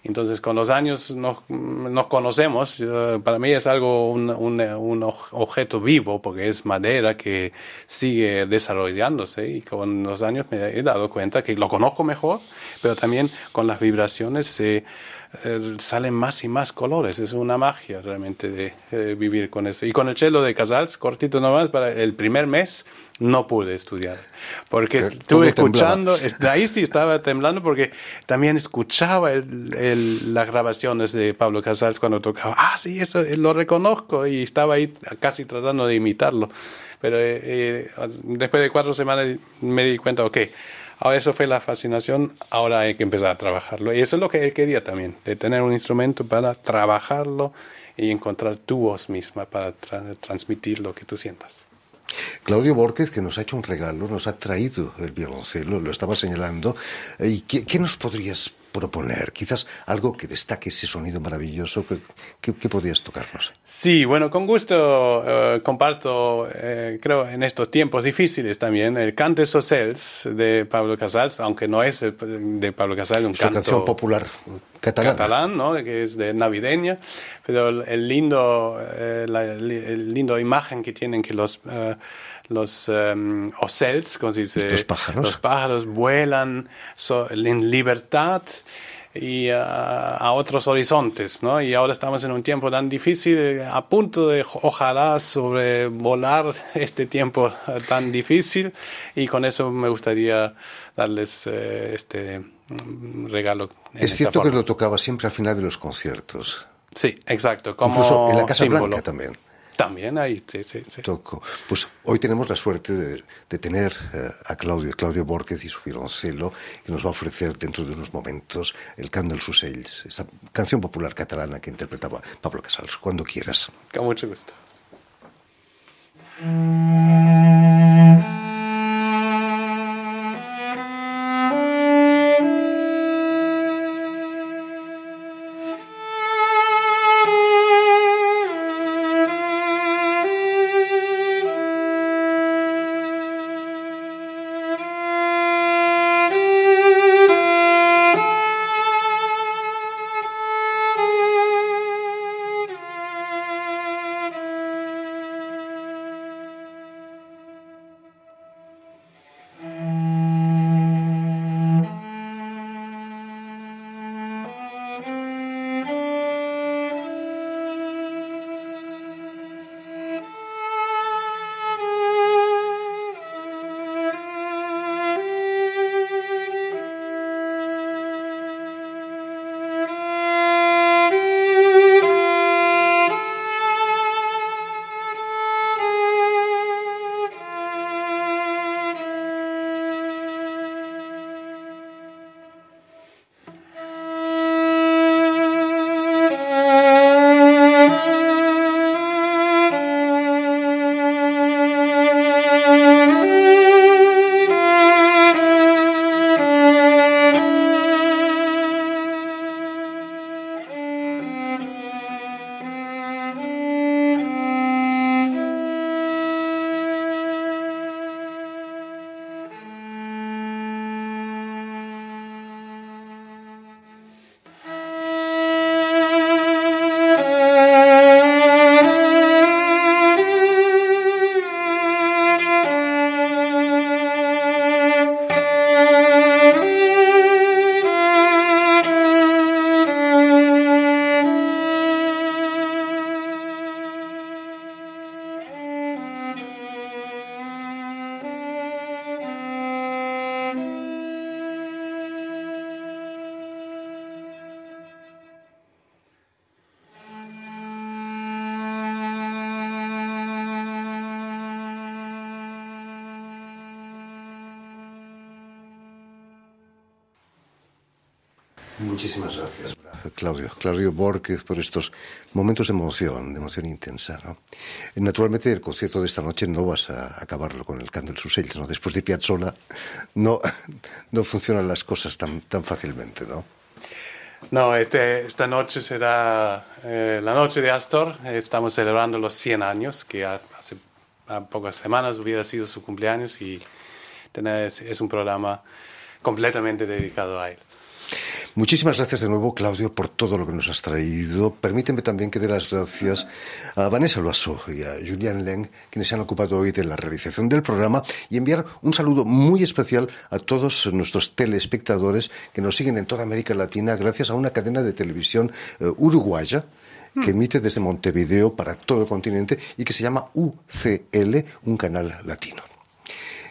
Entonces, con los años nos, nos conocemos. Para mí es algo, un, un, un objeto vivo, porque es madera que sigue desarrollándose. Y con los años me he dado cuenta que lo conozco mejor, pero también con las vibraciones se eh, salen más y más colores. Es una magia realmente de eh, vivir con eso. Y con el cello de Casals, cortito nomás, para el primer mes no pude estudiar. Porque Que estuve temblaba. escuchando ahí sí estaba temblando porque también escuchaba el- el- las grabaciones de Pablo Casals cuando tocaba. Ah, sí, eso eh, lo reconozco y estaba ahí casi tratando de imitarlo. Pero eh, eh, después de cuatro semanas me di cuenta, ok, ahora eso fue la fascinación, ahora hay que empezar a trabajarlo. Y eso es lo que él quería también, de tener un instrumento para trabajarlo y encontrar tu voz misma para tra- transmitir lo que tú sientas. Claudio Borges, que nos ha hecho un regalo, nos ha traído el violoncelo, lo estaba señalando. ¿Y qué, qué nos podrías proponer? Quizás algo que destaque ese sonido maravilloso que, podrías tocarnos. Sí, bueno, con gusto eh, comparto, eh, creo, en estos tiempos difíciles también, el Cantes Socials de Pablo Casals, aunque no es de Pablo Casals, un canto canción popular catalán. catalán, ¿no? que es de navideña, pero el, lindo, eh, la el lindo imagen que tienen que los los um, ocels, como se dice, los pájaros, los pájaros vuelan en libertad y uh, a otros horizontes, ¿no? Y ahora estamos en un tiempo tan difícil, a punto de ojalá sobrevolar este tiempo tan difícil y con eso me gustaría darles eh, este mm, regalo. es cierto que lo tocaba siempre al final de los conciertos. Sí, exacto. Como Incluso en la Casa Blanca también. También ahí, sí, sí, sí. Toco. Pues hoy tenemos la suerte de, de tener uh, a Claudio, Claudio Borges y su violoncelo, que nos va a ofrecer dentro de unos momentos el Cant dels Ocells, esta canción popular catalana que interpretaba Pablo Casals. Cuando quieras. Con mucho gusto. Muchísimas gracias, Claudio. Claudio Borges, por estos momentos de emoción, de emoción intensa. ¿no? Naturalmente, el concierto de esta noche no vas a acabarlo con el Candle Sussex, ¿no? Después de Piazzolla no, no funcionan las cosas tan, tan fácilmente, ¿no? No, este, esta noche será eh, la noche de Astor. Estamos celebrando los 100 años, que hace pocas semanas hubiera sido su cumpleaños y es un programa completamente dedicado a él. Muchísimas gracias de nuevo, Claudio, por todo lo que nos has traído. Permíteme también que dé las gracias a Vanessa Loasso y a Julian Leng, quienes se han ocupado hoy de la realización del programa, y enviar un saludo muy especial a todos nuestros telespectadores que nos siguen en toda América Latina gracias a una cadena de televisión uh, uruguaya que emite desde Montevideo para todo el continente y que se llama UCL, un canal latino.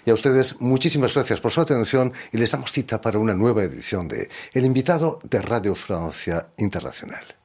Y a ustedes muchísimas gracias por su atención y les damos cita para una nueva edición de El invitado de Radio Francia Internacional.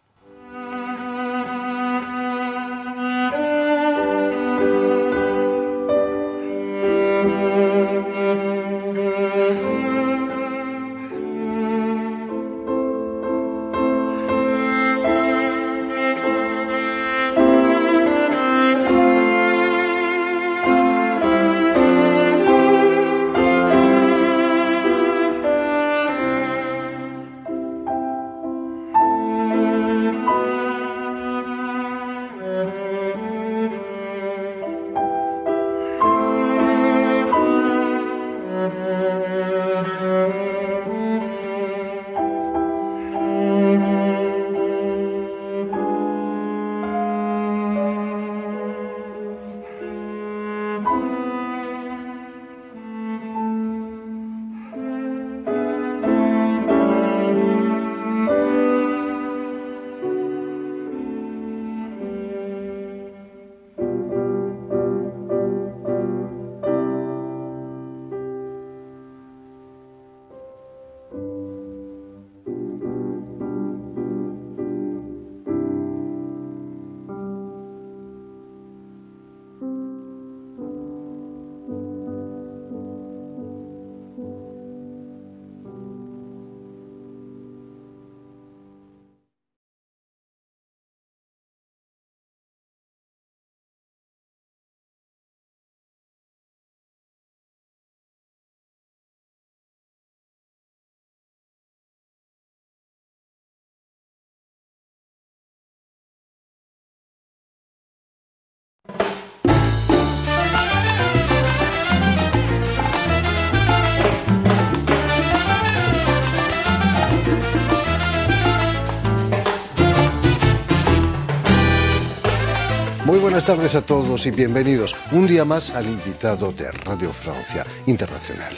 Buenas tardes a todos y bienvenidos un día más al invitado de Radio Francia Internacional.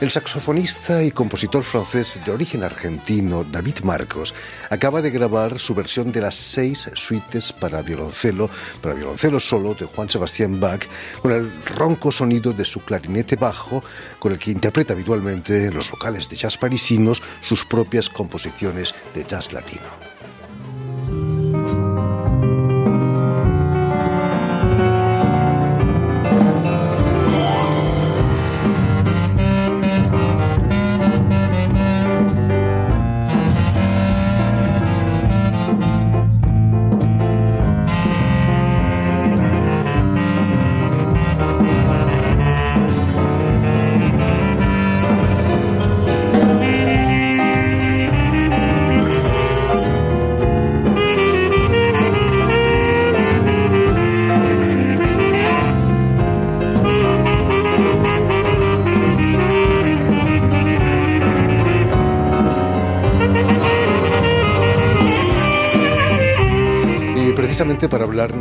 El saxofonista y compositor francés de origen argentino David Marcos acaba de grabar su versión de las seis suites para violoncelo, para violoncelo solo de Juan Sebastián Bach, con el ronco sonido de su clarinete bajo, con el que interpreta habitualmente en los locales de jazz parisinos sus propias composiciones de jazz latino.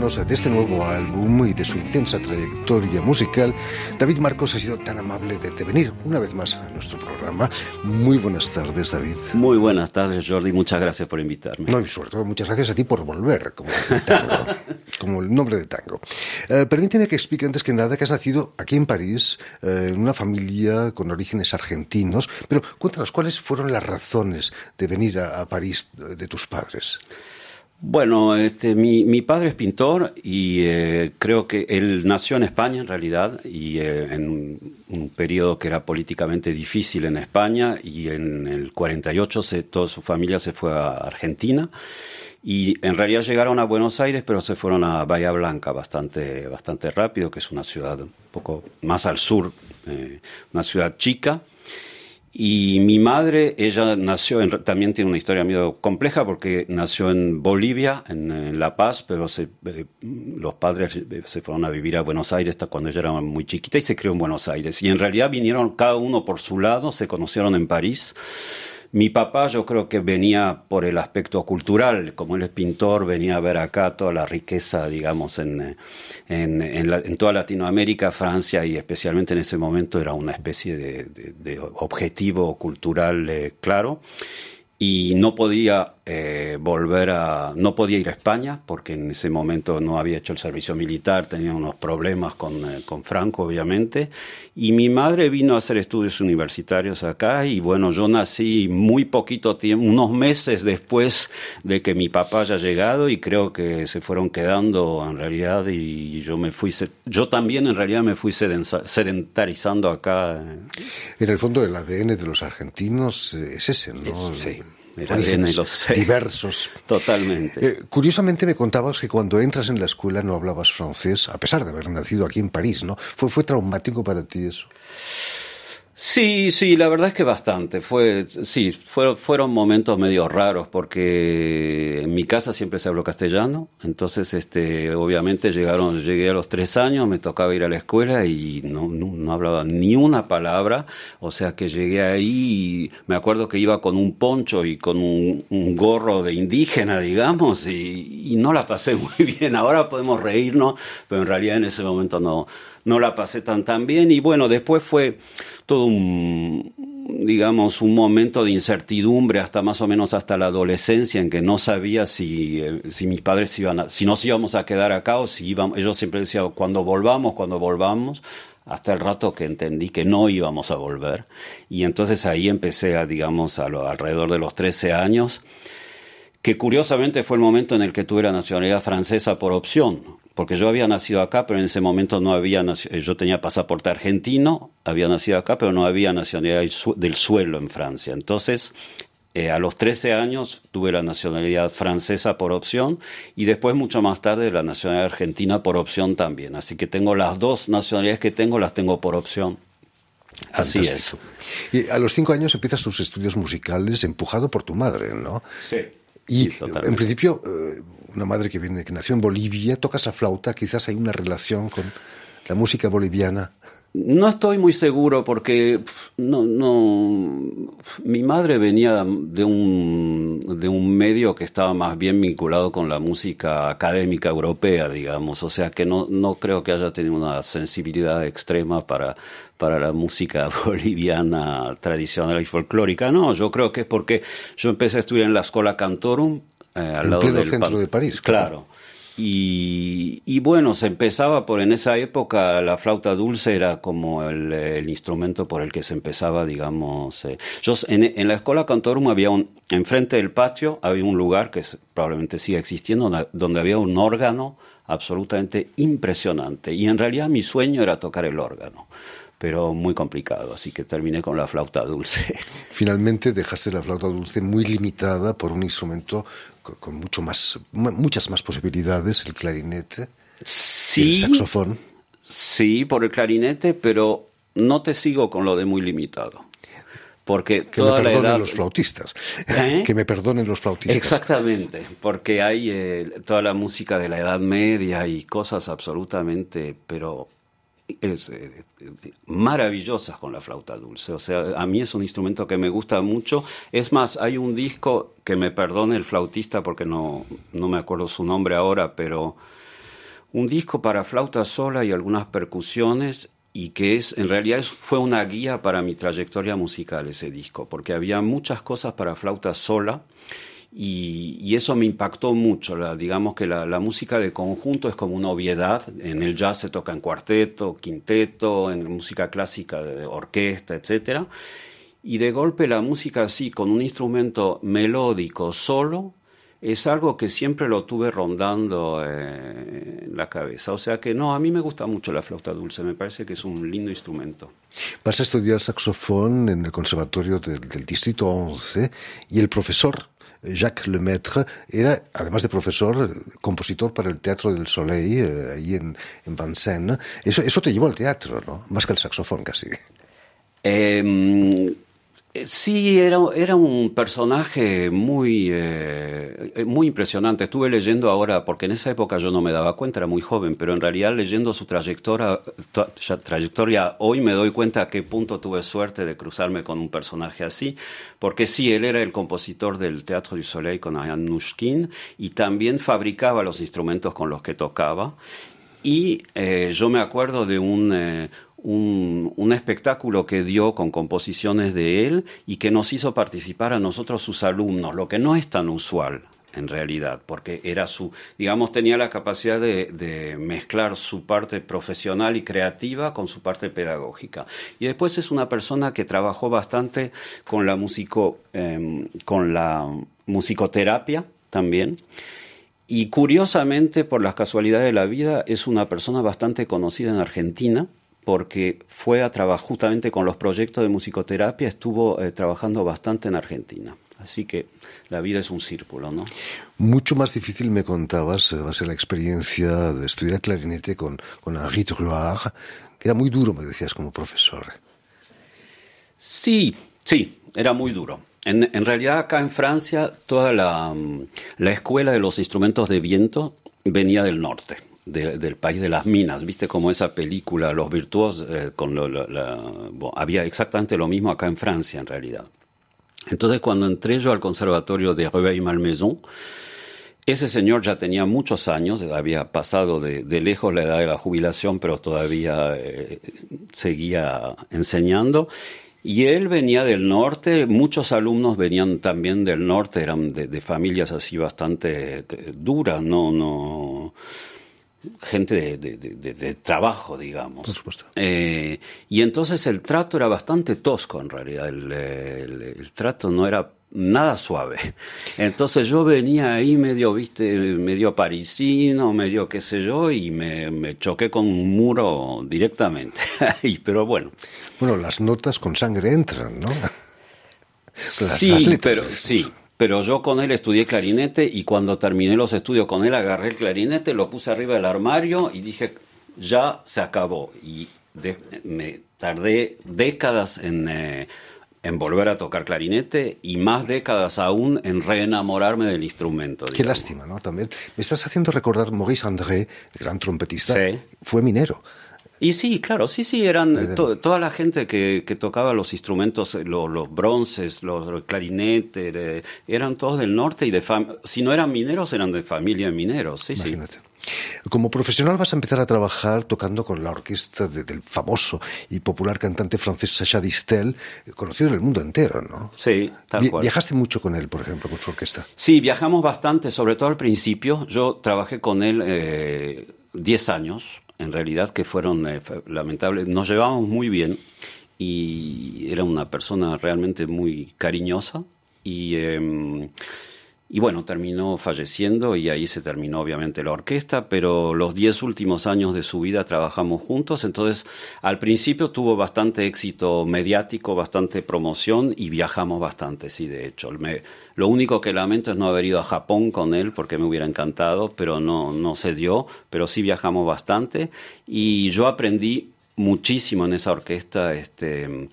Hablarnos de este nuevo álbum y de su intensa trayectoria musical, David Marcos ha sido tan amable de, venir una vez más a nuestro programa. Muy buenas tardes, David. Muy buenas tardes, Jordi. Muchas gracias por invitarme. No, y sobre todo muchas gracias a ti por volver, como el tango, como el nombre de tango. Eh, permíteme que explique antes que nada que has nacido aquí en París, eh, en una familia con orígenes argentinos, pero cuéntanos, ¿cuáles fueron las razones de venir a, a París de tus padres? Bueno, este, mi, mi, padre es pintor y eh, creo que él nació en España en realidad y eh, en un, periodo que era políticamente difícil en España y en el 48 se, toda su familia se fue a Argentina. Y en realidad llegaron a Buenos Aires pero se fueron a Bahía Blanca bastante, bastante rápido, que es una ciudad un poco más al sur, eh, una ciudad chica y mi madre, ella nació, en, también tiene una historia medio compleja porque nació en Bolivia, en, La Paz, pero se, eh, los padres se fueron a vivir a Buenos Aires hasta cuando ella era muy chiquita y se crió en Buenos Aires. Y en realidad vinieron cada uno por su lado, se conocieron en París. Mi papá yo creo que venía por el aspecto cultural, como él es pintor, venía a ver acá toda la riqueza, digamos, en, en, toda Latinoamérica, Francia y especialmente en ese momento era una especie de, de, objetivo cultural eh, claro. Y no podía eh, volver a, no podía ir a España porque en ese momento no había hecho el servicio militar, tenía unos problemas con, eh, con, Franco obviamente, y mi madre vino a hacer estudios universitarios acá y bueno, yo nací muy poquito tiempo, unos meses después de que mi papá haya llegado y creo que se fueron quedando en realidad y yo me fui, yo también en realidad me fui sedentarizando acá. En el fondo el ADN de los argentinos es ese, ¿no? sí los diversos. Totalmente. Eh, curiosamente me contabas que cuando entras en la escuela no hablabas francés, a pesar de haber nacido aquí en París, ¿no? ¿Fue, fue traumático para ti eso? Sí, sí, la verdad es que bastante. Fue, sí, fueron, momentos medio raros porque en mi casa siempre se habló castellano. Entonces, este, obviamente llegaron, llegué a los tres años, me tocaba ir a la escuela y no, no, hablaba ni una palabra. O sea que llegué ahí y me acuerdo que iba con un poncho y con un, gorro de indígena, digamos, y, y no la pasé muy bien. Ahora podemos reírnos, pero en realidad en ese momento no, no la pasé tan tan bien. Y bueno, después fue todo un, digamos, un momento de incertidumbre hasta más o menos hasta la adolescencia en que no sabía si, eh, si mis padres iban a, si nos íbamos a quedar acá o si íbamos, ellos siempre decían, cuando volvamos, cuando volvamos, hasta el rato que entendí que no íbamos a volver. Y entonces ahí empecé a, digamos, a lo, alrededor de los 13 años, que curiosamente fue el momento en el que tuve la nacionalidad francesa por opción porque yo había nacido acá, pero en ese momento no había, eh, yo tenía pasaporte argentino, había nacido acá, pero no había nacionalidad del suelo en Francia. Entonces, eh, a los 13 años tuve la nacionalidad francesa por opción y después, mucho más tarde, la nacionalidad argentina por opción también. Así que tengo las dos nacionalidades que tengo, las tengo por opción. Así es. Y a los cinco años empiezas tus estudios musicales empujado por tu madre, ¿no? Sí. Y en principio, eh, una madre que viene, que nació en Bolivia, tocas la flauta, quizás hay una relación con la música boliviana. No estoy muy seguro porque no, no, mi madre venía de un, de un medio que estaba más bien vinculado con la música académica europea, digamos, o sea que no, no creo que haya tenido una sensibilidad extrema para, para la música boliviana tradicional y folclórica. No, yo creo que es porque yo empecé a estudiar en la Escuela Cantorum eh, al lado del centro de París. Claro. Y, bueno, se empezaba por en esa época la flauta dulce era como el, instrumento por el que se empezaba, digamos. Eh. Yo en, la escuela Cantorum había un, enfrente del patio había un lugar que probablemente sigue existiendo, donde había un órgano absolutamente impresionante. Y en realidad mi sueño era tocar el órgano pero muy complicado, así que terminé con la flauta dulce. Finalmente dejaste la flauta dulce muy limitada por un instrumento con, mucho más, muchas más posibilidades, el clarinete, sí, el saxofón. Sí, por el clarinete, pero no te sigo con lo de muy limitado. Porque que toda me perdonen la edad... los flautistas. ¿Eh? Que me perdonen los flautistas. Exactamente, porque hay eh, toda la música de la Edad Media y cosas absolutamente, pero es, eh, maravillosas con la flauta dulce. O sea, a mí es un instrumento que me gusta mucho. Es más, hay un disco que me perdone el flautista porque no, no me acuerdo su nombre ahora, pero un disco para flauta sola y algunas percusiones y que es en realidad fue una guía para mi trayectoria musical ese disco, porque había muchas cosas para flauta sola y, eso me impactó mucho. La, digamos que la, música de conjunto es como una obviedad. En el jazz se toca en cuarteto, quinteto, en música clásica de orquesta, etc. Y de golpe la música así, con un instrumento melódico solo, es algo que siempre lo tuve rondando eh, en la cabeza. O sea que no, a mí me gusta mucho la flauta dulce, me parece que es un lindo instrumento. Vas a estudiar saxofón en el Conservatorio del, Distrito 11 y el profesor Jacques Lemaitre era, además de profesor, compositor para el Teatro del Soleil, eh, ahí en, en Vincennes. Eso, eso te llevó al teatro, ¿no? Más que al saxofón casi. Eh, sí, era, era un personaje muy, eh, eh, muy impresionante. Estuve leyendo ahora, porque en esa época yo no me daba cuenta, era muy joven, pero en realidad leyendo su trayectoria, trayectoria hoy me doy cuenta a qué punto tuve suerte de cruzarme con un personaje así, porque sí, él era el compositor del Teatro du Soleil con Ayan Nushkin y también fabricaba los instrumentos con los que tocaba. Y yo me acuerdo de un, un, espectáculo que dio con composiciones de él y que nos hizo participar a nosotros sus alumnos, lo que no es tan usual en realidad, porque era su, digamos, tenía la capacidad de, mezclar su parte profesional y creativa con su parte pedagógica. Y después es una persona que trabajó bastante con la músico, em, con la musicoterapia también. Y curiosamente, por las casualidades de la vida, es una persona bastante conocida en Argentina, porque fue a trabajar justamente con los proyectos de musicoterapia, estuvo eh, trabajando bastante en Argentina. Así que la vida es un círculo, ¿no? Mucho más difícil me contabas, va a ser la experiencia de estudiar clarinete con, con Henri Truard, que era muy duro, me decías, como profesor. Sí, sí, era muy duro. En, en realidad acá en Francia toda la, mm, la escuela de los instrumentos de viento venía del norte. De- del país de las minas, viste como esa película Los virtuosos eh, con lo- había exactamente lo mismo acá en Francia en realidad. Entonces cuando entré yo al conservatorio de Reveil-Malmaison, ese señor ya tenía muchos años, había pasado de, lejos la edad de la jubilación, pero todavía eh, seguía enseñando. Y él venía del norte, muchos alumnos venían también del norte, eran de, de familias así bastante eh, duras, no, no, gente de, de- de- de- de trabajo, digamos. Por supuesto. Eh, y entonces el trato era bastante tosco en realidad, el, el- el trato no era nada suave. Entonces yo venía ahí medio, viste, medio parisino, medio qué sé yo, y me, me choqué con un muro directamente. Y- Pero bueno, Bueno, las notas con sangre entran, ¿no? Las- sí, las pero sí. Pero yo con él estudié clarinete y cuando terminé los estudios con él agarré el clarinete, lo puse arriba del armario y dije, ya se acabó. Y de- me tardé décadas en, eh, en volver a tocar clarinete y más décadas aún en reenamorarme del instrumento. Qué lástima, ¿no? También me estás haciendo recordar Maurice André, el gran trompetista, Sí. fue minero. Y sí, claro, sí, sí, eran to- toda la gente que, que tocaba los instrumentos, eh, lo- los, bronces, los, los clarinetes, eh, eran todos del norte y de si no eran mineros, eran de familia de mineros, sí, sí. Imagínate. Como profesional vas a empezar a trabajar tocando con la orquesta de- del famoso y popular cantante francés Sacha Distel, conocido en el mundo entero, ¿no? Sí, tal Vi- cual. Viajaste mucho con él, por ejemplo, con su orquesta. Sí, viajamos bastante, sobre todo al principio. Yo trabajé con él eh, 10 años, en realidad, que fueron eh, lamentables. Nos llevábamos muy bien y era una persona realmente muy cariñosa y... em, y bueno, terminó falleciendo y ahí se terminó obviamente la orquesta, pero los diez últimos años de su vida trabajamos juntos, entonces al principio tuvo bastante éxito mediático, bastante promoción y viajamos bastante, sí, de hecho. Me- lo único que lamento es no haber ido a Japón con él porque me hubiera encantado, pero no, no se dio, pero sí viajamos bastante y yo aprendí muchísimo en esa orquesta, este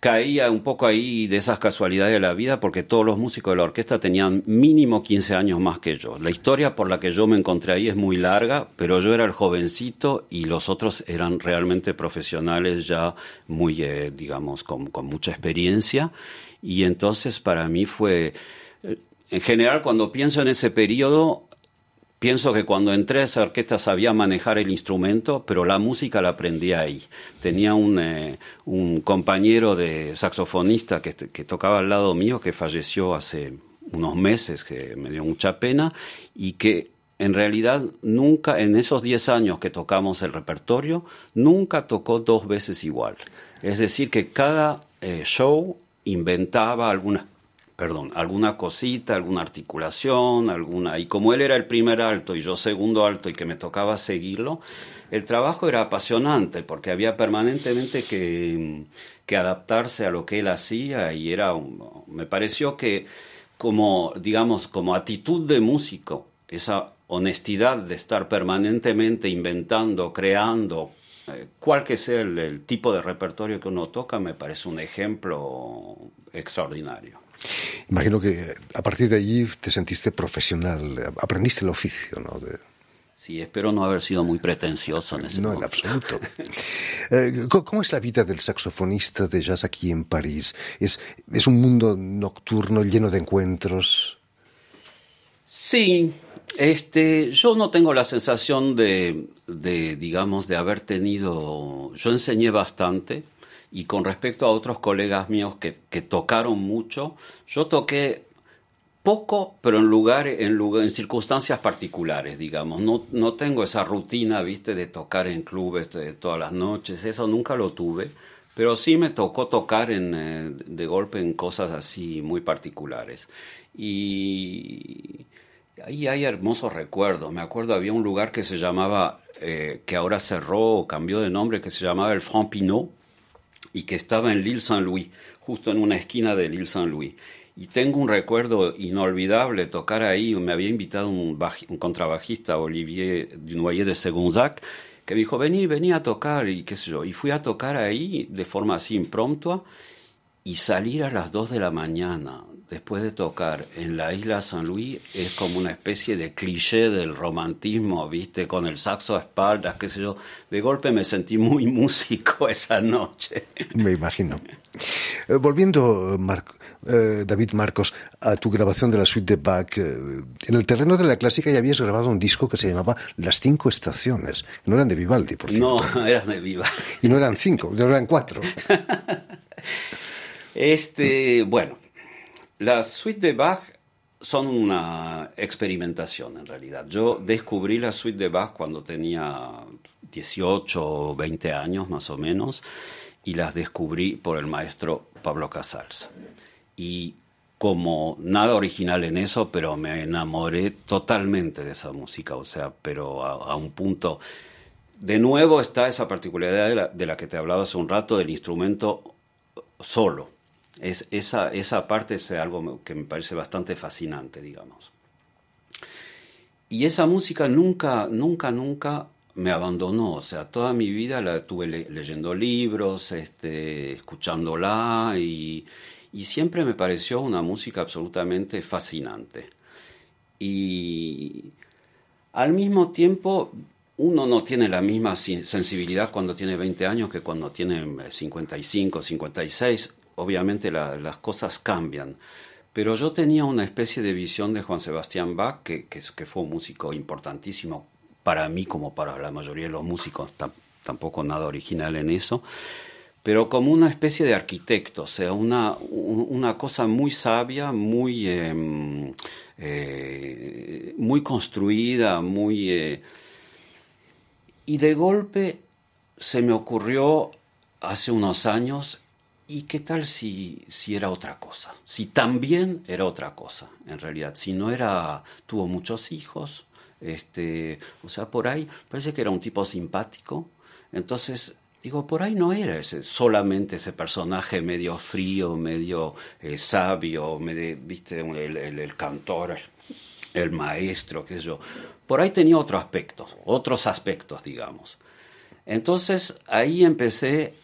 caía un poco ahí de esas casualidades de la vida porque todos los músicos de la orquesta tenían mínimo 15 años más que yo. La historia por la que yo me encontré ahí es muy larga, pero yo era el jovencito y los otros eran realmente profesionales ya muy, eh, digamos, con, con mucha experiencia. Y entonces para mí fue, eh, en general cuando pienso en ese periodo, Pienso que cuando entré a esa orquesta sabía manejar el instrumento, pero la música la aprendí ahí. Tenía un, eh, un compañero de saxofonista que, que tocaba al lado mío que falleció hace unos meses, que me dio mucha pena, y que en realidad nunca, en esos 10 años que tocamos el repertorio, nunca tocó dos veces igual. Es decir, que cada eh, show inventaba alguna perdón, alguna cosita, alguna articulación, alguna... Y como él era el primer alto y yo segundo alto y que me tocaba seguirlo, el trabajo era apasionante porque había permanentemente que, adaptarse a lo que él hacía y era... un- me pareció que como, digamos, como actitud de músico, esa honestidad de estar permanentemente inventando, creando, eh, cual que sea el tipo de repertorio que uno toca, me parece un ejemplo extraordinario. Imagino que a partir de allí te sentiste profesional, aprendiste el oficio, ¿no? De- Sí, espero no haber sido muy pretencioso en ese no, en momento. absoluto. Eh, ¿cómo- ¿Cómo es la vida del saxofonista de jazz aquí en París? ¿Es, es un mundo nocturno lleno de encuentros? Sí, este, yo no tengo la sensación de, de, digamos, de haber tenido. Yo enseñé bastante y con respecto a otros colegas míos que, que tocaron mucho, yo toqué poco, pero en lugares, en, lugar, en circunstancias particulares, digamos. No, no tengo esa rutina, viste, de tocar en clubes de todas las noches. Eso nunca lo tuve. Pero sí me tocó tocar en, eh, de golpe en cosas así muy particulares. Y ahí hay hermosos recuerdos. Me acuerdo, había un lugar que se llamaba, eh, que ahora cerró cambió de nombre, que se llamaba el Franc Pinot y que estaba en l'Île Saint-Louis, justo en una esquina de l'Île Saint-Louis. Y tengo un recuerdo inolvidable tocar ahí. Me había invitado un, un contrabajista, Olivier Dunoyer de Segonzac, que me dijo, vení, vení a tocar y qué sé yo. Y fui a tocar ahí de forma así impromptua y salir a las 2 de la mañana después de tocar en la isla San Luis es como una especie de cliché del romantismo, viste, con el saxo a espaldas, qué sé yo. De golpe me sentí muy músico esa noche. Me imagino. Eh, volviendo, eh, David Marcos, a tu grabación de la suite de Bach, eh, en el terreno de la clásica ya habías grabado un disco que se llamaba Las Cinco Estaciones. No eran de Vivaldi, por cierto. No, eran de Vivaldi. Y no eran cinco, eran cuatro. Este, bueno, las suites de Bach son una experimentación en realidad. Yo descubrí la suite de Bach cuando tenía 18 o 20 años más o menos y las descubrí por el maestro Pablo Casals. Y como nada original en eso, pero me enamoré totalmente de esa música, o sea, pero a, un punto... De nuevo está esa particularidad de la, de la que te hablaba hace un rato del instrumento solo es, esa, esa parte es algo que me parece bastante fascinante, digamos. Y esa música nunca, nunca, nunca me abandonó. O sea, toda mi vida la tuve leyendo libros, este, escuchándola y, y siempre me pareció una música absolutamente fascinante. Y al mismo tiempo, uno no tiene la misma sensibilidad cuando tiene 20 años que cuando tiene 55, 56 obviamente las cosas cambian. Pero yo tenía una especie de visión de Juan Sebastián Bach, que, que, fue un músico importantísimo para mí como para la mayoría de los músicos, tampoco nada original en eso, pero como una especie de arquitecto, o sea, una, una cosa muy sabia, muy, em, eh, muy construida, muy... Eh, y de golpe se me ocurrió hace unos años ¿Y qué tal si, si era otra cosa? Si también era otra cosa, en realidad. Si no era, tuvo muchos hijos, este, o sea, por ahí parece que era un tipo simpático. Entonces, digo, por ahí no era ese, solamente ese personaje medio frío, medio eh, sabio, medio, viste, el, cantor, el maestro, qué sé yo. Por ahí tenía otros aspectos, otros aspectos, digamos. Entonces ahí empecé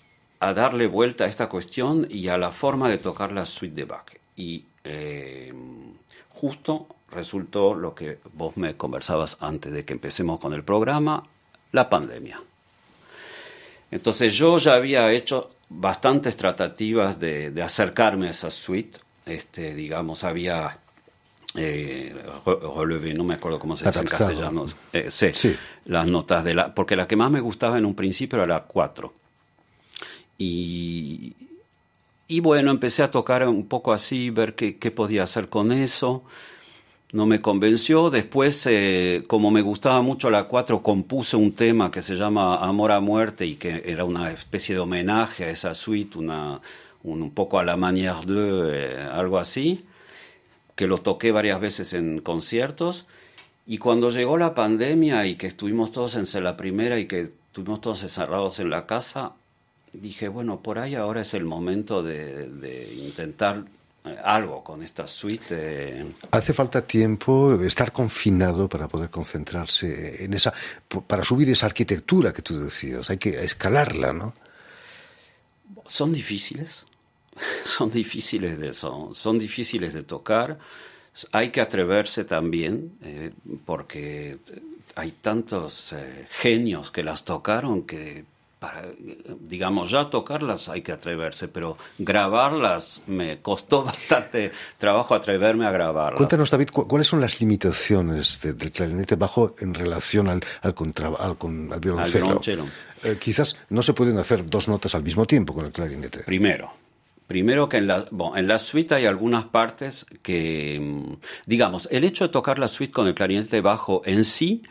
a darle vuelta a esta cuestión y a la forma de tocar la suite de Bach. Y eh, justo resultó lo que vos me conversabas antes de que empecemos con el programa, la pandemia. Entonces yo ya había hecho bastantes tratativas de, acercarme a esa suite. Este, digamos, había eh, no me acuerdo cómo se dice en castellano. Eh, sí, las notas de la. Porque la que más me gustaba en un principio era la 4 y, y bueno, empecé a tocar un poco así, ver qué, qué podía hacer con eso. No me convenció. Después, eh, como me gustaba mucho la 4, compuse un tema que se llama Amor a Muerte y que era una especie de homenaje a esa suite, una, un, poco a la manière de, eh, algo así, que lo toqué varias veces en conciertos. Y cuando llegó la pandemia y que estuvimos todos en la primera y que estuvimos todos encerrados en la casa, dije, bueno, por ahí ahora es el momento de, intentar eh, algo con esta suite. Hace falta tiempo, estar confinado para poder concentrarse en esa, para subir esa arquitectura que tú decías, hay que escalarla, ¿no? Son difíciles, son difíciles de, son, son difíciles de tocar, hay que atreverse también, eh, porque hay tantos eh, genios que las tocaron que digamos, ya tocarlas hay que atreverse, pero grabarlas me costó bastante trabajo atreverme a grabarlas. Cuéntanos, David, ¿cuáles son las limitaciones del clarinete bajo en relación al, al, al, violoncelo? Eh, quizás no se pueden hacer dos notas al mismo tiempo con el clarinete. Primero, Primero que en la, en la suite hay algunas partes que, mm, digamos, el hecho de tocar la suite con el clarinete bajo en sí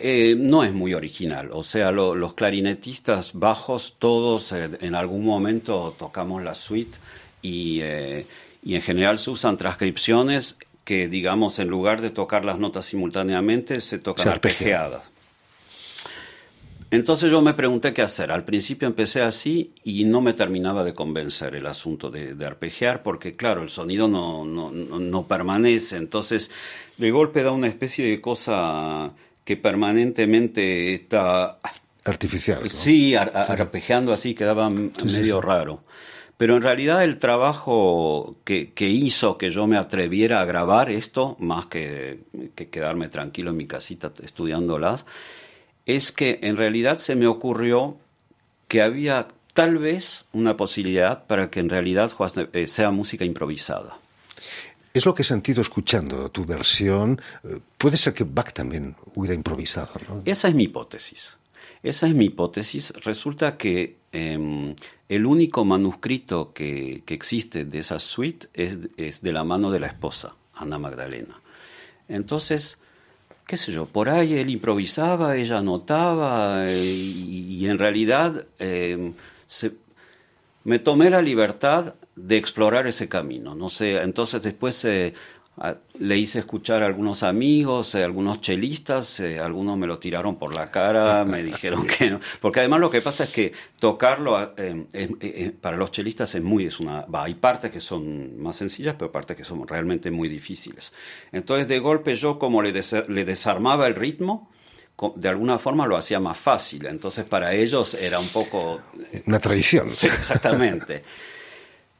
eh, no es muy original. O sea, los clarinetistas bajos, todos eh, en algún momento tocamos la suite y, eh, y, en general se usan transcripciones que, digamos, en lugar de tocar las notas simultáneamente, se tocan arpegiadas. Entonces yo me pregunté qué hacer. Al principio empecé así y no me terminaba de convencer el asunto de, de arpegiar porque, claro, el sonido no, no, no permanece. Entonces, de golpe da una especie de cosa que permanentemente está... Artificial. Sí, arpejeando así, quedaba medio raro. Pero en realidad el trabajo que, que, hizo que yo me atreviera a grabar esto, más que, que quedarme tranquilo en mi casita estudiándolas, es que en realidad se me ocurrió que había tal vez una posibilidad para que en realidad eh, sea música improvisada. Es lo que he sentido escuchando tu versión. Eh, puede ser que Bach también hubiera improvisado. ¿no? Esa es mi hipótesis. Esa es mi hipótesis. Resulta que em, el único manuscrito que, que, existe de esa suite es, es, de la mano de la esposa, Ana Magdalena. Entonces, qué sé yo, por ahí él improvisaba, ella anotaba eh, y, en realidad se, me tomé la libertad de explorar ese camino. No sé, entonces después eh, le hice escuchar a algunos amigos, eh, algunos chelistas, eh, algunos me lo tiraron por la cara, me dijeron que no. Porque además lo que pasa es que tocarlo para los chelistas es muy, es una, hay partes que son más sencillas, pero partes que son realmente muy difíciles. Entonces de golpe yo como le, le desarmaba el ritmo, de alguna forma lo hacía más fácil. Entonces para ellos era un poco... Una tradición. Sí, exactamente.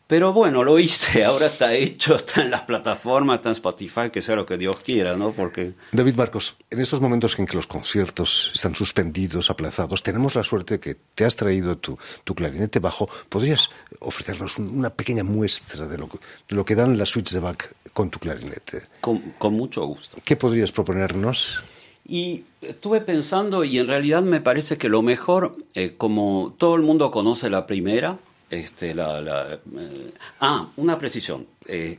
Pero bueno, lo hice, ahora está hecho, está en las plataformas, está en Spotify, que sea lo que Dios quiera, ¿no? Porque... David Marcos, en estos momentos en que los conciertos están suspendidos, aplazados, tenemos la suerte que te has traído tu, tu clarinete bajo. ¿Podrías ofrecernos una pequeña muestra de lo, de lo que dan las suites de Bach con tu clarinete? Con, con mucho gusto. ¿Qué podrías proponernos? Y estuve pensando y en realidad me parece que lo mejor, eh, como todo el mundo conoce la primera, este, la, eh, ah, una precisión. Eh,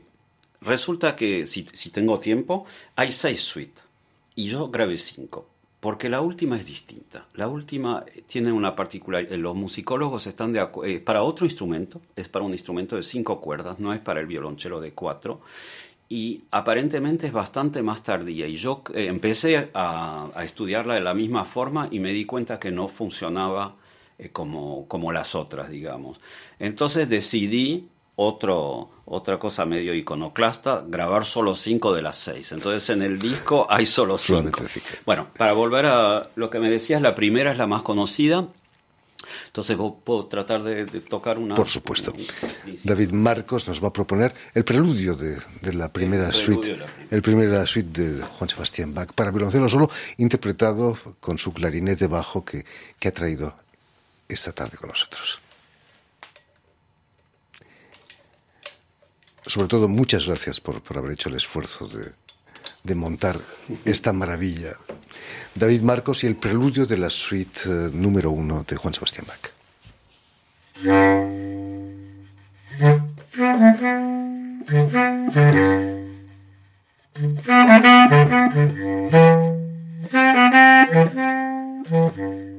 resulta que si, tengo tiempo, hay seis suites y yo grabé cinco. Porque la última es distinta. La última tiene una particularidad. Los musicólogos están de acuerdo. Eh, para otro instrumento, es para un instrumento de cinco cuerdas, no es para el violonchelo de cuatro y aparentemente es bastante más tardía. Y yo eh, empecé a, estudiarla de la misma forma y me di cuenta que no funcionaba eh, como, como las otras, digamos. Entonces decidí otro, otra cosa medio iconoclasta, grabar solo cinco de las seis. Entonces en el disco hay solo cinco. Bueno, para volver a lo que me decías, la primera es la más conocida, entonces puedo tratar de, de tocar una... Por supuesto. David Marcos nos va a proponer el preludio de, de la primera el suite, la primera. el primera suite de Juan Sebastián Bach para violoncelo solo, interpretado con su clarinete bajo que, que ha traído esta tarde con nosotros. Sobre todo, muchas gracias por, por haber hecho el esfuerzo de, de montar esta maravilla. David Marcos y el preludio de la suite eh, número uno de Juan Sebastián Bach.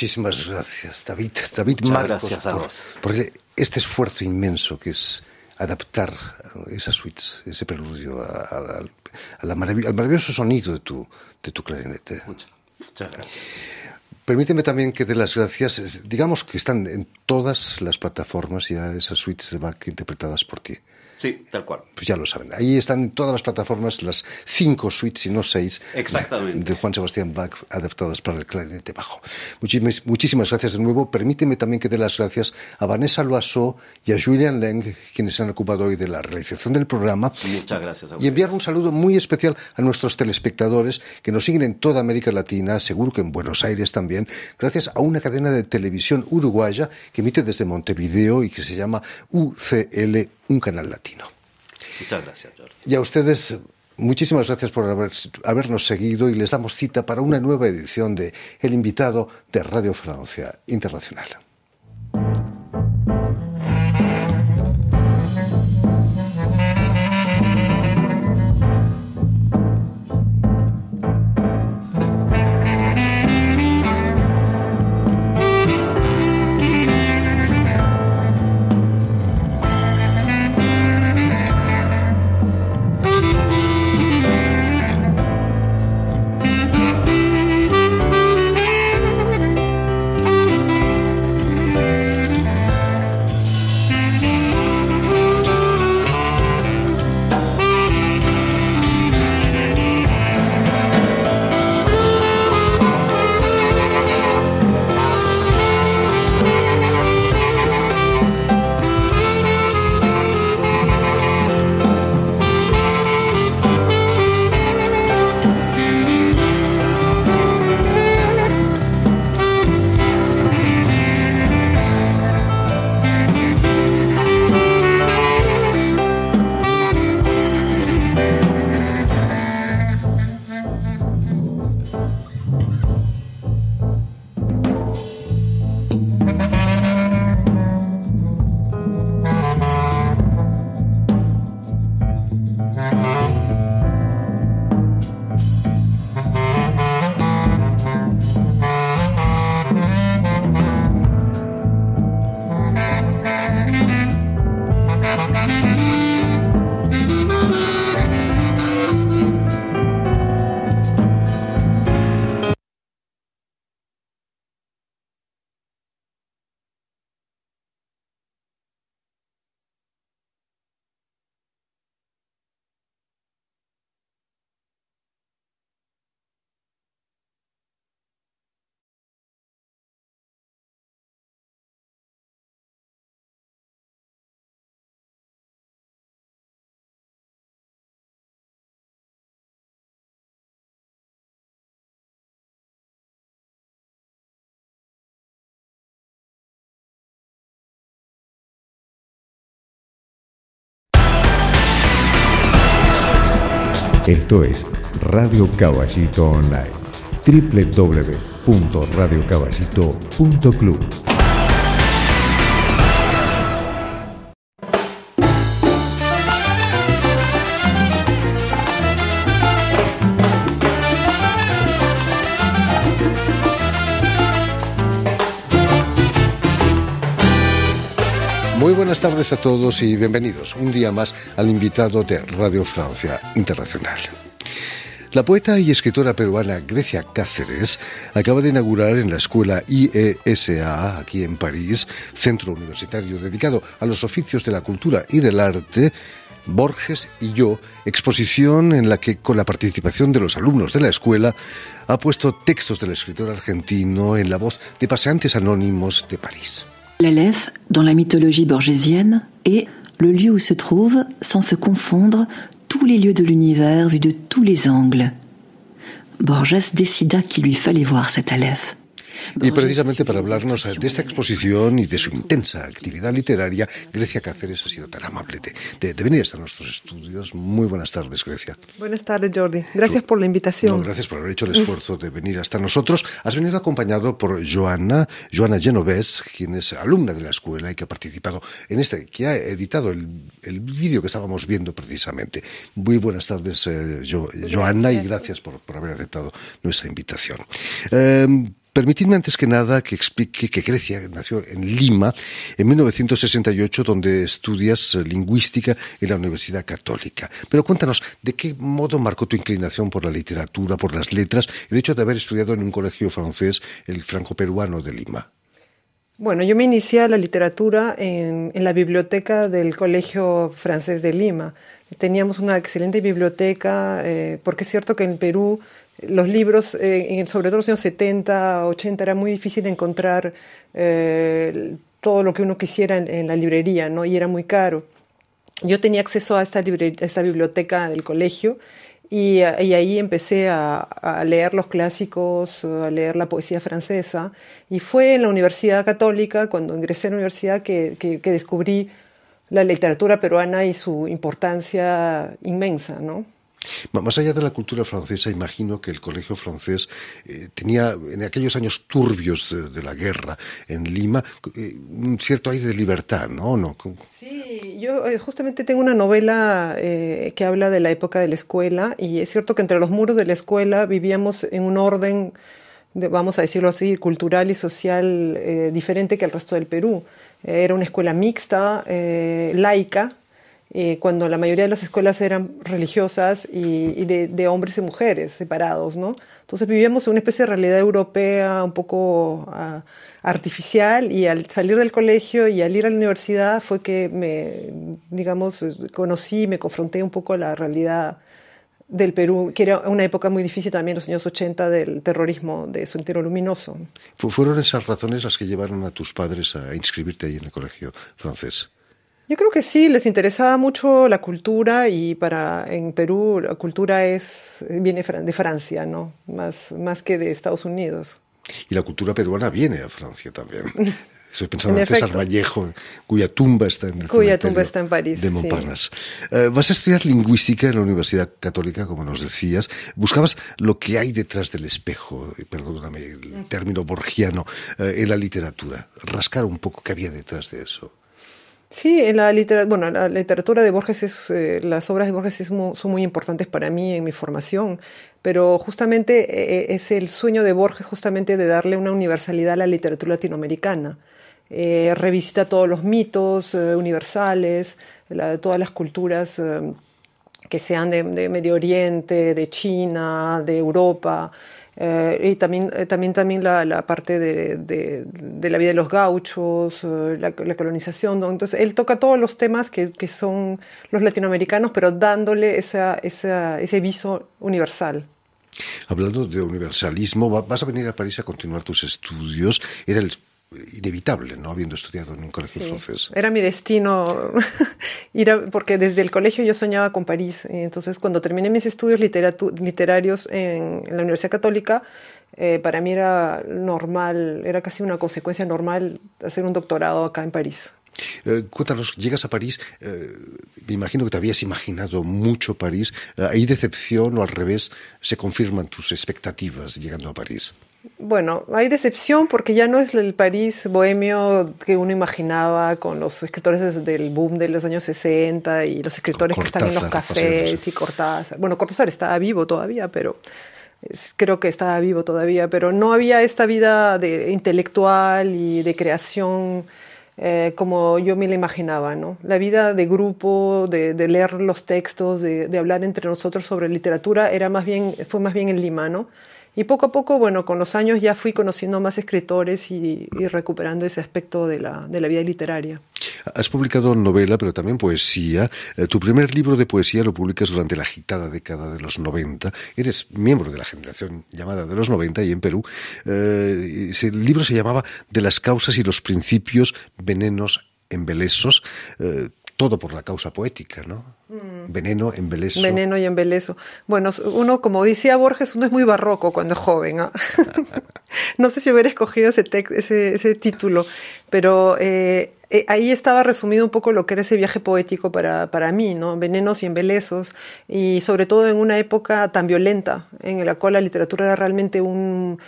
Muchísimas gracias, David. David Marcos, gracias a por, vos. por este esfuerzo inmenso que es adaptar esas suites, ese preludio a, a- a la marav- al maravilloso sonido de tu, de tu clarinete. Muchas, muchas gracias. Permíteme también que dé las gracias. Digamos que están en todas las plataformas ya esas suites de Bach interpretadas por ti. Sí, tal cual. Pues ya lo saben. Ahí están todas las plataformas las cinco suites y no seis Exactamente. de Juan Sebastián Bach adaptadas para el clarinete bajo. Muchísimas, muchísimas gracias de nuevo. Permíteme también que dé las gracias a Vanessa Loiseau y a Julian Leng, quienes se han ocupado hoy de la realización del programa. Muchas gracias a Y enviar un saludo muy especial a nuestros telespectadores que nos siguen en toda América Latina, seguro que en Buenos Aires también, gracias a una cadena de televisión uruguaya que emite desde Montevideo y que se llama UCL, un canal latino. Muchas gracias, Jordi. Y a ustedes, muchísimas gracias por haber- habernos seguido y les damos cita para una nueva edición de El invitado de Radio Francia Internacional. Esto es Radio Caballito Online. www.radiocaballito.club Muy buenas tardes a todos y bienvenidos un día más al invitado de Radio Francia Internacional. La poeta y escritora peruana Grecia Cáceres acaba de inaugurar en la escuela IESA, aquí en París, centro universitario dedicado a los oficios de la cultura y del arte, Borges y yo, exposición en la que, con la participación de los alumnos de la escuela, ha puesto textos del escritor argentino en la voz de paseantes anónimos de París. L'élève, dans la mythologie borgésienne, est le lieu où se trouvent, sans se confondre, tous les lieux de l'univers vus de tous les angles. Borges décida qu'il lui fallait voir cet élève. Y precisamente para hablarnos de esta exposición y de su intensa actividad literaria, Grecia Cáceres ha sido tan amable de, de, venir hasta nuestros estudios. Muy buenas tardes, Grecia. Buenas tardes, Jordi. Gracias por la invitación. gracias por haber hecho el esfuerzo de venir hasta nosotros. Has venido acompañado por Joana, Joana Genovés, quien es alumna de la escuela y que ha participado en este, que ha editado el, el vídeo que estábamos viendo precisamente. Muy buenas tardes, eh, Joana, y gracias por, por, haber aceptado nuestra invitación. Eh, Permitidme antes que nada que explique que Grecia nació en Lima en 1968, donde estudias lingüística en la Universidad Católica. Pero cuéntanos, ¿de qué modo marcó tu inclinación por la literatura, por las letras, el hecho de haber estudiado en un colegio francés, el franco-peruano de Lima? Bueno, yo me inicié a la literatura en, en, la biblioteca del Colegio Francés de Lima. Teníamos una excelente biblioteca, eh, porque es cierto que en Perú los libros, eh, sobre todo en los años 70, 80, era muy difícil encontrar eh, todo lo que uno quisiera en, la librería, ¿no? Y era muy caro. Yo tenía acceso a esta, esta biblioteca del colegio y, ahí empecé a, leer los clásicos, a leer la poesía francesa. Y fue en la Universidad Católica, cuando ingresé a la universidad, que, que, que descubrí la literatura peruana y su importancia inmensa, ¿no? Más allá de la cultura francesa, imagino que el colegio francés eh, tenía, en aquellos años turbios de, la guerra en Lima, eh, un cierto aire de libertad, ¿no? ¿No? Sí, yo eh, justamente tengo una novela que habla de la época de la escuela y es cierto que entre los muros de la escuela vivíamos en un orden, vamos a decirlo así, cultural y social diferente que el resto del Perú. Era una escuela mixta, laica, eh, cuando la mayoría de las escuelas eran religiosas y, de, hombres y mujeres separados, ¿no? Entonces vivíamos en una especie de realidad europea un poco ah, artificial y al salir del colegio y al ir a la universidad fue que me, digamos, conocí, me confronté un poco a la realidad del Perú, que era una época muy difícil también, los años 80, del terrorismo de su entero Luminoso. ¿Fueron esas razones las que llevaron a tus padres a inscribirte ahí en el colegio francés? Yo creo que sí, les interesaba mucho la cultura y para en Perú la cultura es viene de Francia, ¿no? Más, más que de Estados Unidos. Y la cultura peruana viene a Francia también. Estoy pensando en, en César Vallejo, cuya tumba está en el cuya tumba está en París, de Montparnasse. Eh, vas a estudiar lingüística en la Universidad Católica, como nos decías. Buscabas lo que hay detrás del espejo, perdóname el término borgiano, eh, en la literatura. Rascar un poco qué había detrás de eso. Sí, en la literatura, bueno, la literatura de Borges es, eh, las obras de Borges son muy importantes para mí en mi formación, pero justamente eh, eh, es el sueño de Borges justamente de darle una universalidad a la literatura latinoamericana. revisita todos los mitos universales, todas las culturas que sean de, Medio Oriente, de China, de Europa. Eh, y también, eh, también, también la, la parte de, de, de, la vida de los gauchos, eh, la, la, colonización. Entonces, él toca todos los temas que, que son los latinoamericanos, pero dándole esa, esa, ese viso universal. Hablando de universalismo, vas a venir a París a continuar tus estudios. Era el inevitable, ¿no? Habiendo estudiado en un colegio francés. Era mi destino ir a, porque desde el colegio yo soñaba con París. entonces, cuando terminé mis estudios literarios en, la Universidad Católica, eh, para mí era normal, era casi una consecuencia normal hacer un doctorado acá en París. Eh, cuéntanos, llegas a París, eh, me imagino que te habías imaginado mucho París. ¿Hay decepción o al revés se confirman tus expectativas llegando a París? Bueno, hay decepción porque ya no es el París bohemio que uno imaginaba con los escritores del boom de los años 60 y los escritores que están en los cafés y Cortázar. Bueno, Cortázar estaba vivo todavía, pero creo que estaba vivo todavía, pero no había esta vida de intelectual y de creación eh, como yo me la imaginaba, ¿no? La vida de grupo, de, de leer los textos, de, de, hablar entre nosotros sobre literatura, era más bien, fue más bien en Lima, ¿no? Y poco a poco, bueno, con los años ya fui conociendo más escritores y, recuperando ese aspecto de la, de la, vida literaria. Has publicado novela, pero también poesía. Eh, tu primer libro de poesía lo publicas durante la agitada década de los 90. Eres miembro de la generación llamada de los 90 y en Perú. Eh, el libro se llamaba De las causas y los principios, venenos, embelesos. Eh, todo por la causa poética, ¿no? Mm. Veneno, embeleso. Veneno y embeleso. Bueno, uno, como decía Borges, uno es muy barroco cuando es joven. ¿no? no sé si hubiera escogido ese, ese, ese título, pero eh, eh, ahí estaba resumido un poco lo que era ese viaje poético para, para mí, ¿no? Venenos y embelesos, y sobre todo en una época tan violenta, en la cual la literatura era realmente un,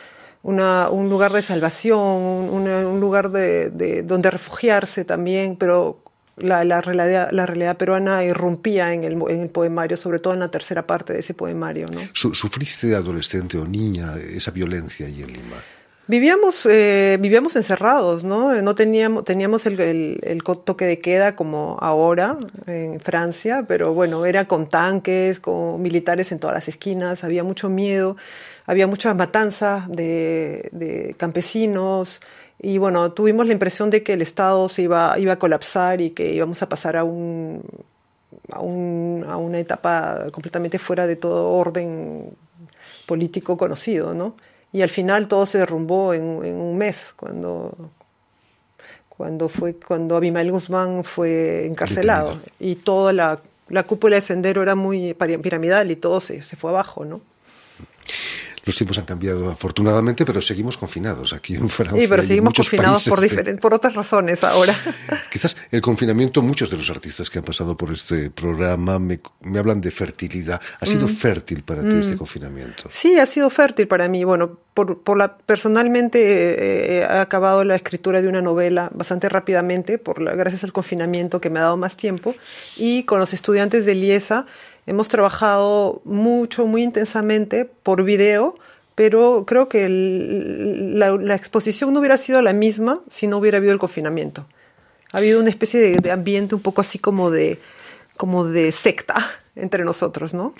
una, un lugar de salvación, un, un lugar de, de, donde refugiarse también, pero la, la, realidad, la realidad peruana irrumpía en el, en el, poemario, sobre todo en la tercera parte de ese poemario. ¿no? ¿Sufriste de adolescente o niña esa violencia ahí en Lima? Vivíamos, eh, vivíamos encerrados, ¿no? No teníamos, teníamos el, el, el, toque de queda como ahora en Francia, pero bueno, era con tanques, con militares en todas las esquinas, había mucho miedo, había mucha matanza de, de campesinos, y bueno, tuvimos la impresión de que el Estado se iba, iba a colapsar y que íbamos a pasar a, un, a, un, a una etapa completamente fuera de todo orden político conocido, ¿no? Y al final todo se derrumbó en, en un mes, cuando, cuando, fue, cuando Abimael Guzmán fue encarcelado. Detenido. Y toda la, la cúpula de Sendero era muy piramidal y todo se, se fue abajo, ¿no? Los tiempos han cambiado afortunadamente, pero seguimos confinados aquí en Francia. Sí, pero seguimos confinados por, de... por otras razones ahora. Quizás el confinamiento, muchos de los artistas que han pasado por este programa me, me hablan de fertilidad. ¿Ha sido mm. fértil para mm. ti este confinamiento? Sí, ha sido fértil para mí. Bueno, por, por la, personalmente eh, he acabado la escritura de una novela bastante rápidamente, por la, gracias al confinamiento que me ha dado más tiempo. Y con los estudiantes de Liesa Hemos trabajado mucho, muy intensamente por video, pero creo que la, exposición no hubiera sido la misma si no hubiera habido el confinamiento. Ha habido una especie de, de ambiente un poco así como de, como de secta entre nosotros, ¿no?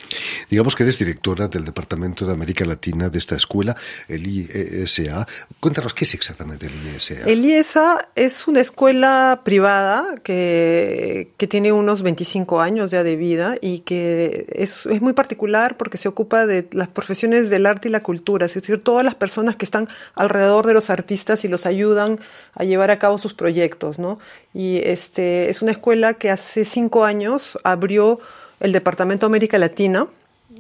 Digamos que eres directora del Departamento de América Latina de esta escuela, el IESA. Cuéntanos, ¿qué es exactamente el IESA? El IESA es una escuela privada que, que tiene unos 25 años ya de vida y que es, es muy particular porque se ocupa de las profesiones del arte y la cultura, es decir, todas las personas que están alrededor de los artistas y los ayudan a llevar a cabo sus proyectos, ¿no? Y este, es una escuela que hace cinco años abrió el Departamento América Latina,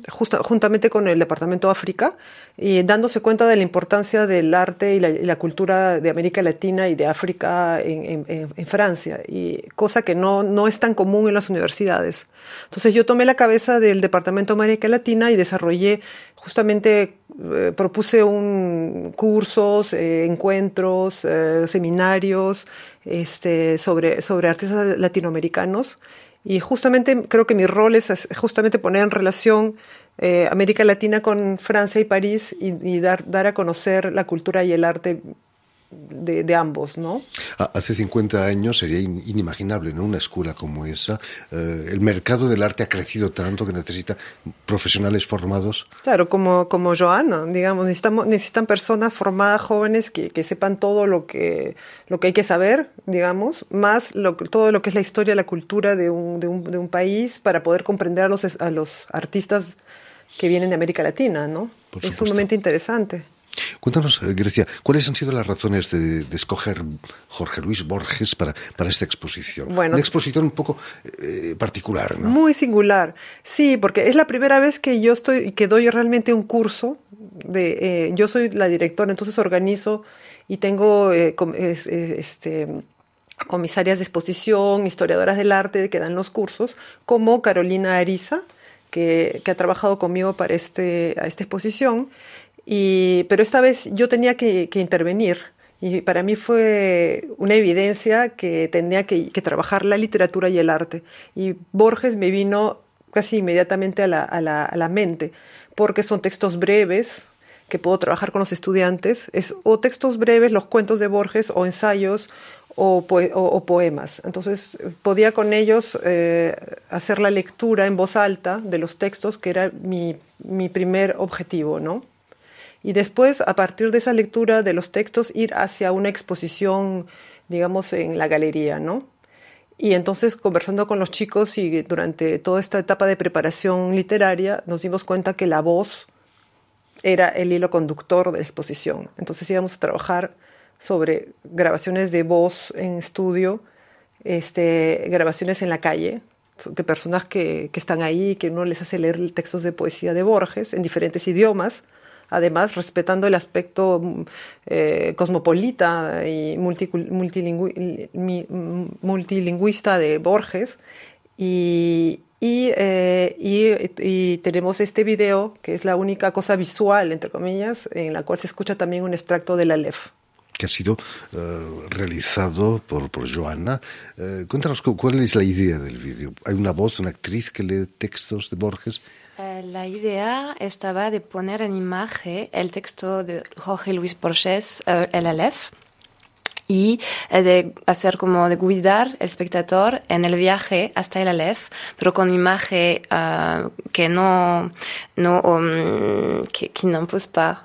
justa, juntamente con el Departamento África, y dándose cuenta de la importancia del arte y la, y la cultura de América Latina y de África en, en, en, Francia, y cosa que no, no es tan común en las universidades. Entonces yo tomé la cabeza del Departamento América Latina y desarrollé justamente eh, propuse un cursos, eh, encuentros, eh, seminarios este, sobre, sobre artistas latinoamericanos y justamente creo que mi rol es justamente poner en relación eh, América Latina con Francia y París y, y, dar, dar a conocer la cultura y el arte de, de, ambos, ¿no? Hace 50 años sería inimaginable, ¿no? Una escuela como esa. Eh, el mercado del arte ha crecido tanto que necesita profesionales formados. Claro, como, como Joana, digamos, necesitamos, necesitan personas formadas, jóvenes, que, que sepan todo lo que, lo que hay que saber, digamos, más lo, todo lo que es la historia, la cultura de un, de un, de un país para poder comprender a los, a los artistas que vienen de América Latina, ¿no? es sumamente interesante. Cuéntanos, Grecia, ¿cuáles han sido las razones de, de escoger Jorge Luis Borges para, para, esta exposición? Bueno, Una exposición un poco eh, particular, ¿no? Muy singular, sí, porque es la primera vez que yo estoy, que doy realmente un curso. De, eh, yo soy la directora, entonces organizo y tengo eh, este, comisarias de exposición, historiadoras del arte que dan los cursos, como Carolina Ariza, que, que ha trabajado conmigo para este, a esta exposición y, pero esta vez yo tenía que, que, intervenir y para mí fue una evidencia que tenía que, que, trabajar la literatura y el arte. Y Borges me vino casi inmediatamente a la, a la, a la mente, porque son textos breves que puedo trabajar con los estudiantes, es, o textos breves, los cuentos de Borges, o ensayos, o, poemas. Entonces podía con ellos eh, hacer la lectura en voz alta de los textos, que era mi, mi, primer objetivo, ¿no? Y después, a partir de esa lectura de los textos, ir hacia una exposición, digamos, en la galería, ¿no? Y entonces, conversando con los chicos y durante toda esta etapa de preparación literaria, nos dimos cuenta que la voz era el hilo conductor de la exposición. Entonces íbamos a trabajar sobre grabaciones de voz en estudio, este, grabaciones en la calle, de personas que, que están ahí, que uno les hace leer textos de poesía de Borges en diferentes idiomas, además respetando el aspecto mm, eh, cosmopolita y multilingüista de Borges. Y, y, eh, y, y, tenemos este video, que es la única cosa visual, entre comillas, en la cual se escucha también un extracto de la LEF que ha sido uh, realizado por, por Joana. Uh, cuéntanos cuál es la idea del vídeo. ¿Hay una voz, una actriz que lee textos de Borges? Uh, la idea estaba de poner en imagen el texto de Jorge Luis Borges, El Aleph, y de hacer como de guiar el espectador en el viaje hasta el Aleph, pero con imagen que no, no um, que, pas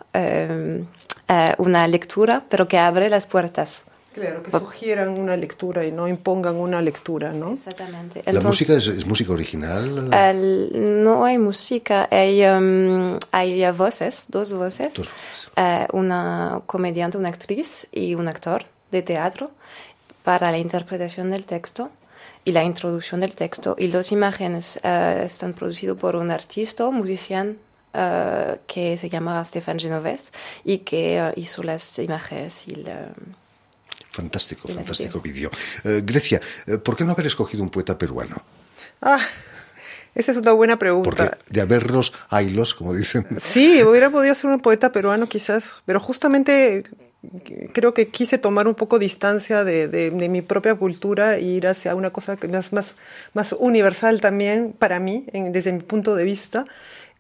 eh, una lectura, pero que abre las puertas. Claro, que sugieran una lectura y no impongan una lectura, ¿no? Exactamente. ¿La música es, música original? no hay música, hay, um, hay voces, dos voces. Eh, una comediante, una actriz y un actor de teatro para la interpretación del texto y la introducción del texto. Y las imágenes uh, están producidas por un artista, un musician uh, que se llama Stefan Genovés y que uh, hizo las imágenes y la, Fantástico, fantástico vídeo. Uh, Grecia, ¿por qué no haber escogido un poeta peruano? Ah, esa es una buena pregunta. Porque de haberlos, haylos, como dicen. Sí, hubiera podido ser un poeta peruano quizás, pero justamente creo que quise tomar un poco distancia de, de, de, mi propia cultura e ir hacia una cosa más, más, más universal también para mí, en, desde mi punto de vista.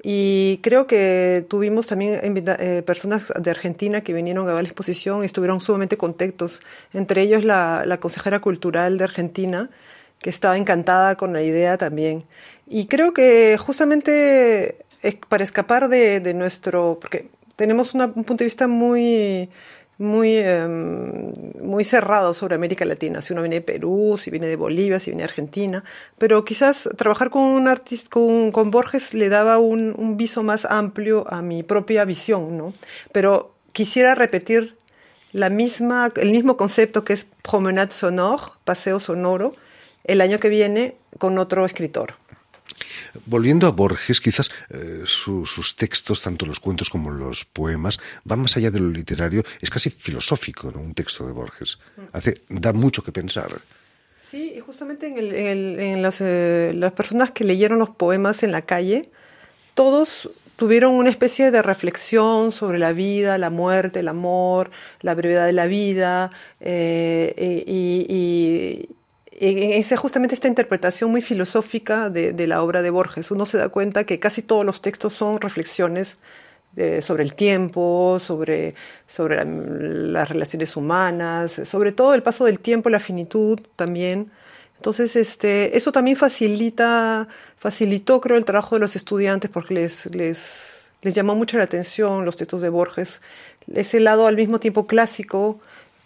Y creo que tuvimos también eh, personas de Argentina que vinieron a ver la exposición y estuvieron sumamente contentos. Entre ellos la, la, consejera cultural de Argentina, que estaba encantada con la idea también. Y creo que justamente para escapar de, de nuestro, porque tenemos una, un punto de vista muy muy, em, muy cerrado sobre América Latina. Si uno viene de Perú, si viene de Bolivia, si viene de Argentina. Pero quizás trabajar con un artista, con, Borges, le daba un, un, viso más amplio a mi propia visión, ¿no? Pero quisiera repetir la misma, el mismo concepto que es promenade sonore, paseo sonoro, el año que viene con otro escritor. Volviendo a Borges, quizás eh, su, sus textos, tanto los cuentos como los poemas, van más allá de lo literario, es casi filosófico, ¿no? Un texto de Borges. Hace, da mucho que pensar. Sí, y justamente en, eh, las personas que leyeron los poemas en la calle, todos tuvieron una especie de reflexión sobre la vida, la muerte, el amor, la brevedad de la vida, eh, y, es justamente esta interpretación muy filosófica de, la obra de Borges. Uno se da cuenta que casi todos los textos son reflexiones de, sobre el tiempo, sobre, sobre la, las relaciones humanas, sobre todo el paso del tiempo, la finitud también. Entonces, este, eso también facilita, facilitó, creo, el trabajo de los estudiantes porque les, les, les llamó mucho la atención los textos de Borges. Ese lado al mismo tiempo clásico,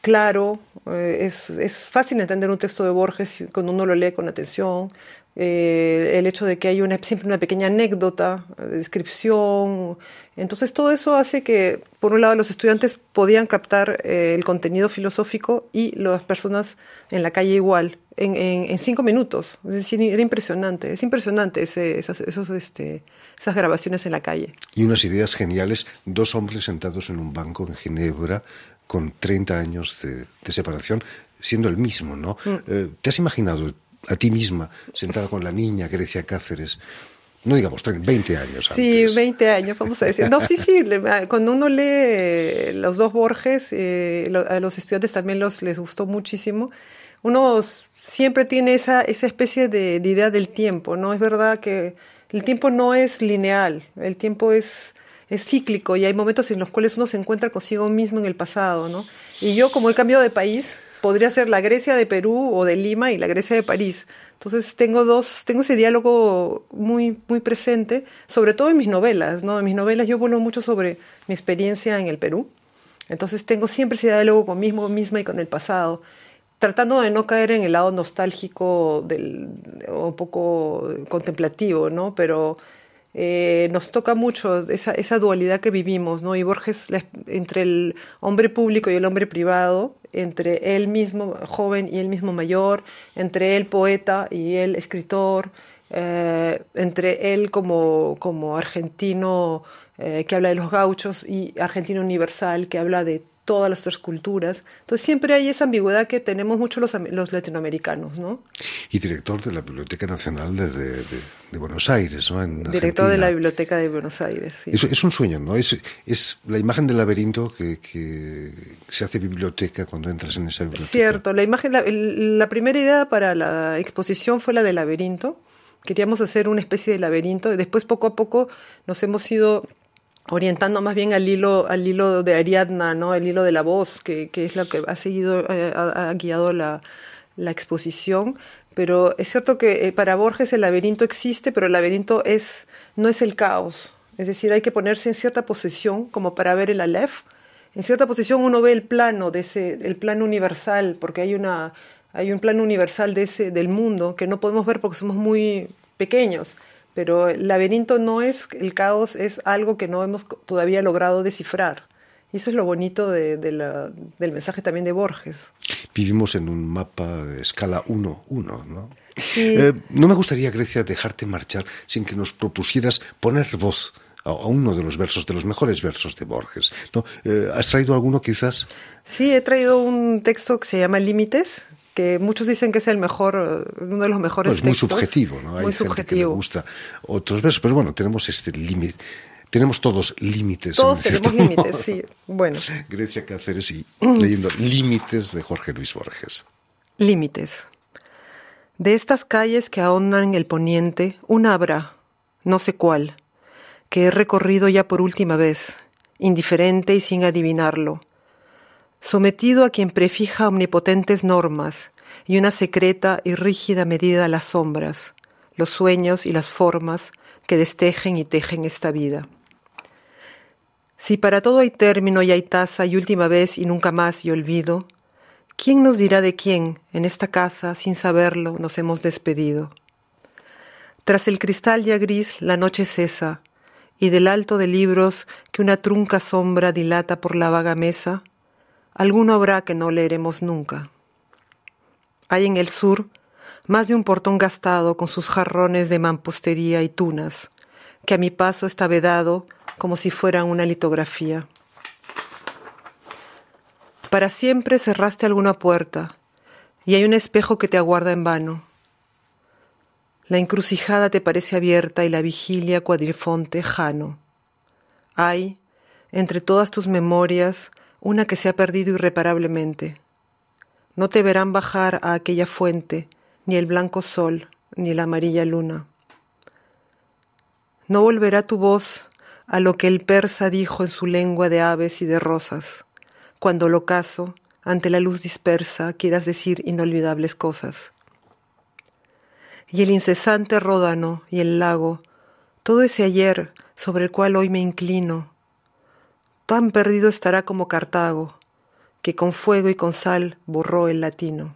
claro, eh, es, es, fácil entender un texto de Borges cuando uno lo lee con atención. Eh, el hecho de que hay una, siempre una pequeña anécdota, de descripción. Entonces todo eso hace que, por un lado, los estudiantes podían captar eh, el contenido filosófico y las personas en la calle igual, en, en, cinco minutos. Es decir, era impresionante, es impresionante esas, este, esas grabaciones en la calle. Y unas ideas geniales, dos hombres sentados en un banco en Ginebra, con 30 años de, de separación, siendo el mismo, ¿no? Mm. Eh, ¿Te has imaginado a ti misma sentada con la niña Grecia Cáceres? No digamos 20 años. Antes. Sí, 20 años, vamos a decir. No, sí, sí. Cuando uno lee los dos Borges, eh, a los estudiantes también los, les gustó muchísimo. Uno siempre tiene esa, esa especie de, de idea del tiempo, ¿no? Es verdad que el tiempo no es lineal, el tiempo es es cíclico y hay momentos en los cuales uno se encuentra consigo mismo en el pasado, ¿no? Y yo, como he cambiado de país, podría ser la Grecia de Perú o de Lima y la Grecia de París. Entonces tengo dos, tengo ese diálogo muy, muy presente, sobre todo en mis novelas, ¿no? En mis novelas yo vuelo mucho sobre mi experiencia en el Perú. Entonces tengo siempre ese diálogo conmigo misma y con el pasado, tratando de no caer en el lado nostálgico del, o un poco contemplativo, ¿no? Pero eh, nos toca mucho esa, esa, dualidad que vivimos, ¿no? Y Borges, entre el hombre público y el hombre privado, entre él mismo joven y él mismo mayor, entre él poeta y él escritor, eh, entre él como, argentino eh, que habla de los gauchos y argentino universal que habla de todas las otras culturas. Entonces siempre hay esa ambigüedad que tenemos mucho los, los latinoamericanos, ¿no? Y director de la Biblioteca Nacional de, de, de Buenos Aires, ¿no? En director de la Biblioteca de Buenos Aires, sí. Es, es un sueño, ¿no? Es, es la imagen del laberinto que, que, se hace biblioteca cuando entras en esa biblioteca. Cierto, la imagen, la, la primera idea para la exposición fue la del laberinto. Queríamos hacer una especie de laberinto. Después, poco a poco, nos hemos ido orientando más bien al hilo, al hilo de Ariadna, ¿no? El hilo de la voz, que, es lo que ha seguido, eh, ha, guiado la, la, exposición. Pero es cierto que eh, para Borges el laberinto existe, pero el laberinto es, no es el caos. Es decir, hay que ponerse en cierta posición como para ver el Aleph. En cierta posición uno ve el plano, de ese, el plano universal, porque hay, una, hay un plano universal de ese, del mundo que no podemos ver porque somos muy pequeños pero el laberinto no es el caos, es algo que no hemos todavía logrado descifrar. Y eso es lo bonito de, de la, del mensaje también de Borges. Vivimos en un mapa de escala 1-1, ¿no? Sí. Eh, no me gustaría, Grecia, dejarte marchar sin que nos propusieras poner voz a, a uno de los versos, de los mejores versos de Borges. ¿no? Eh, ¿Has traído alguno quizás? Sí, he traído un texto que se llama Límites, que muchos dicen que es el mejor, uno de los mejores no, es textos. muy subjetivo, ¿no? Hay muy gente subjetivo. que le gusta otros versos, pero bueno, tenemos este límite. Tenemos todos límites. Todos tenemos límites, sí. Bueno. Grecia Cáceres y leyendo Límites de Jorge Luis Borges. Límites. De estas calles que ahondan el poniente, una habrá, no sé cuál, que he recorrido ya por última vez, indiferente y sin adivinarlo, sometido a quien prefija omnipotentes normas y una secreta y rígida medida a las sombras, los sueños y las formas que destejen y tejen esta vida. Si para todo hay término y hay tasa y última vez y nunca más y olvido, ¿quién nos dirá de quién en esta casa sin saberlo nos hemos despedido? Tras el cristal ya gris la noche cesa, y del alto de libros que una trunca sombra dilata por la vaga mesa, alguno habrá que no leeremos nunca. Hay en el sur más de un portón gastado con sus jarrones de mampostería y tunas, que a mi paso está vedado como si fuera una litografía. Para siempre cerraste alguna puerta y hay un espejo que te aguarda en vano. La encrucijada te parece abierta y la vigilia cuadrifonte jano. Hay, entre todas tus memorias, una que se ha perdido irreparablemente. No te verán bajar a aquella fuente, ni el blanco sol, ni la amarilla luna. No volverá tu voz a lo que el persa dijo en su lengua de aves y de rosas, cuando el ocaso, ante la luz dispersa, quieras decir inolvidables cosas. Y el incesante ródano y el lago, todo ese ayer sobre el cual hoy me inclino, tan perdido estará como Cartago, que con fuego y con sal borró el latino.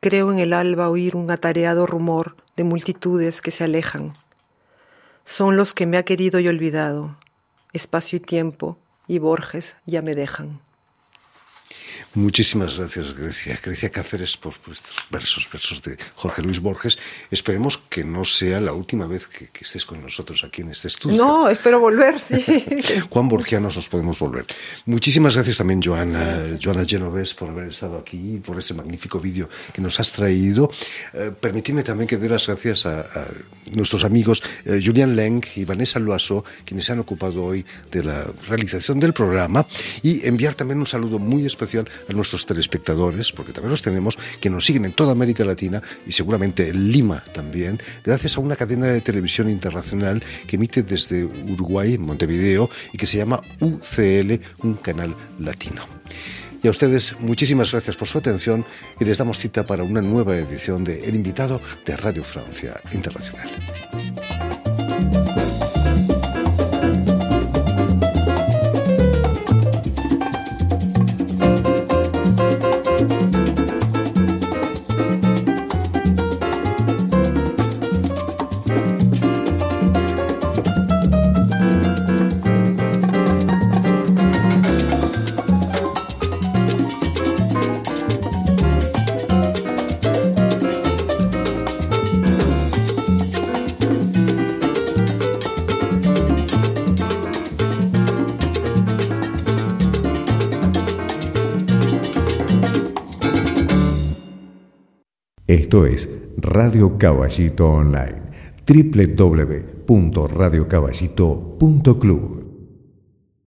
Creo en el alba oír un atareado rumor de multitudes que se alejan. Son los que me ha querido y olvidado. Espacio y tiempo y Borges ya me dejan. Muchísimas gracias, Grecia. Grecia Cáceres, por, por, estos versos, versos de Jorge Luis Borges. Esperemos que no sea la última vez que, que estés con nosotros aquí en este estudio. No, espero volver, sí. Juan Borgianos nos podemos volver. Muchísimas gracias también, Joana, gracias. Joana Genovés, por haber estado aquí, por ese magnífico vídeo que nos has traído. Eh, permitidme también que dé las gracias a, a nuestros amigos eh, Julian Leng y Vanessa Loaso, quienes se han ocupado hoy de la realización del programa, y enviar también un saludo muy a nuestros telespectadores, porque también los tenemos, que nos siguen en toda América Latina y seguramente en Lima también, gracias a una cadena de televisión internacional que emite desde Uruguay, Montevideo, y que se llama UCL, un canal latino. Y a ustedes, muchísimas gracias por su atención y les damos cita para una nueva edición de El invitado de Radio Francia Internacional. Esto es Radio Caballito Online, www.radiocaballito.club.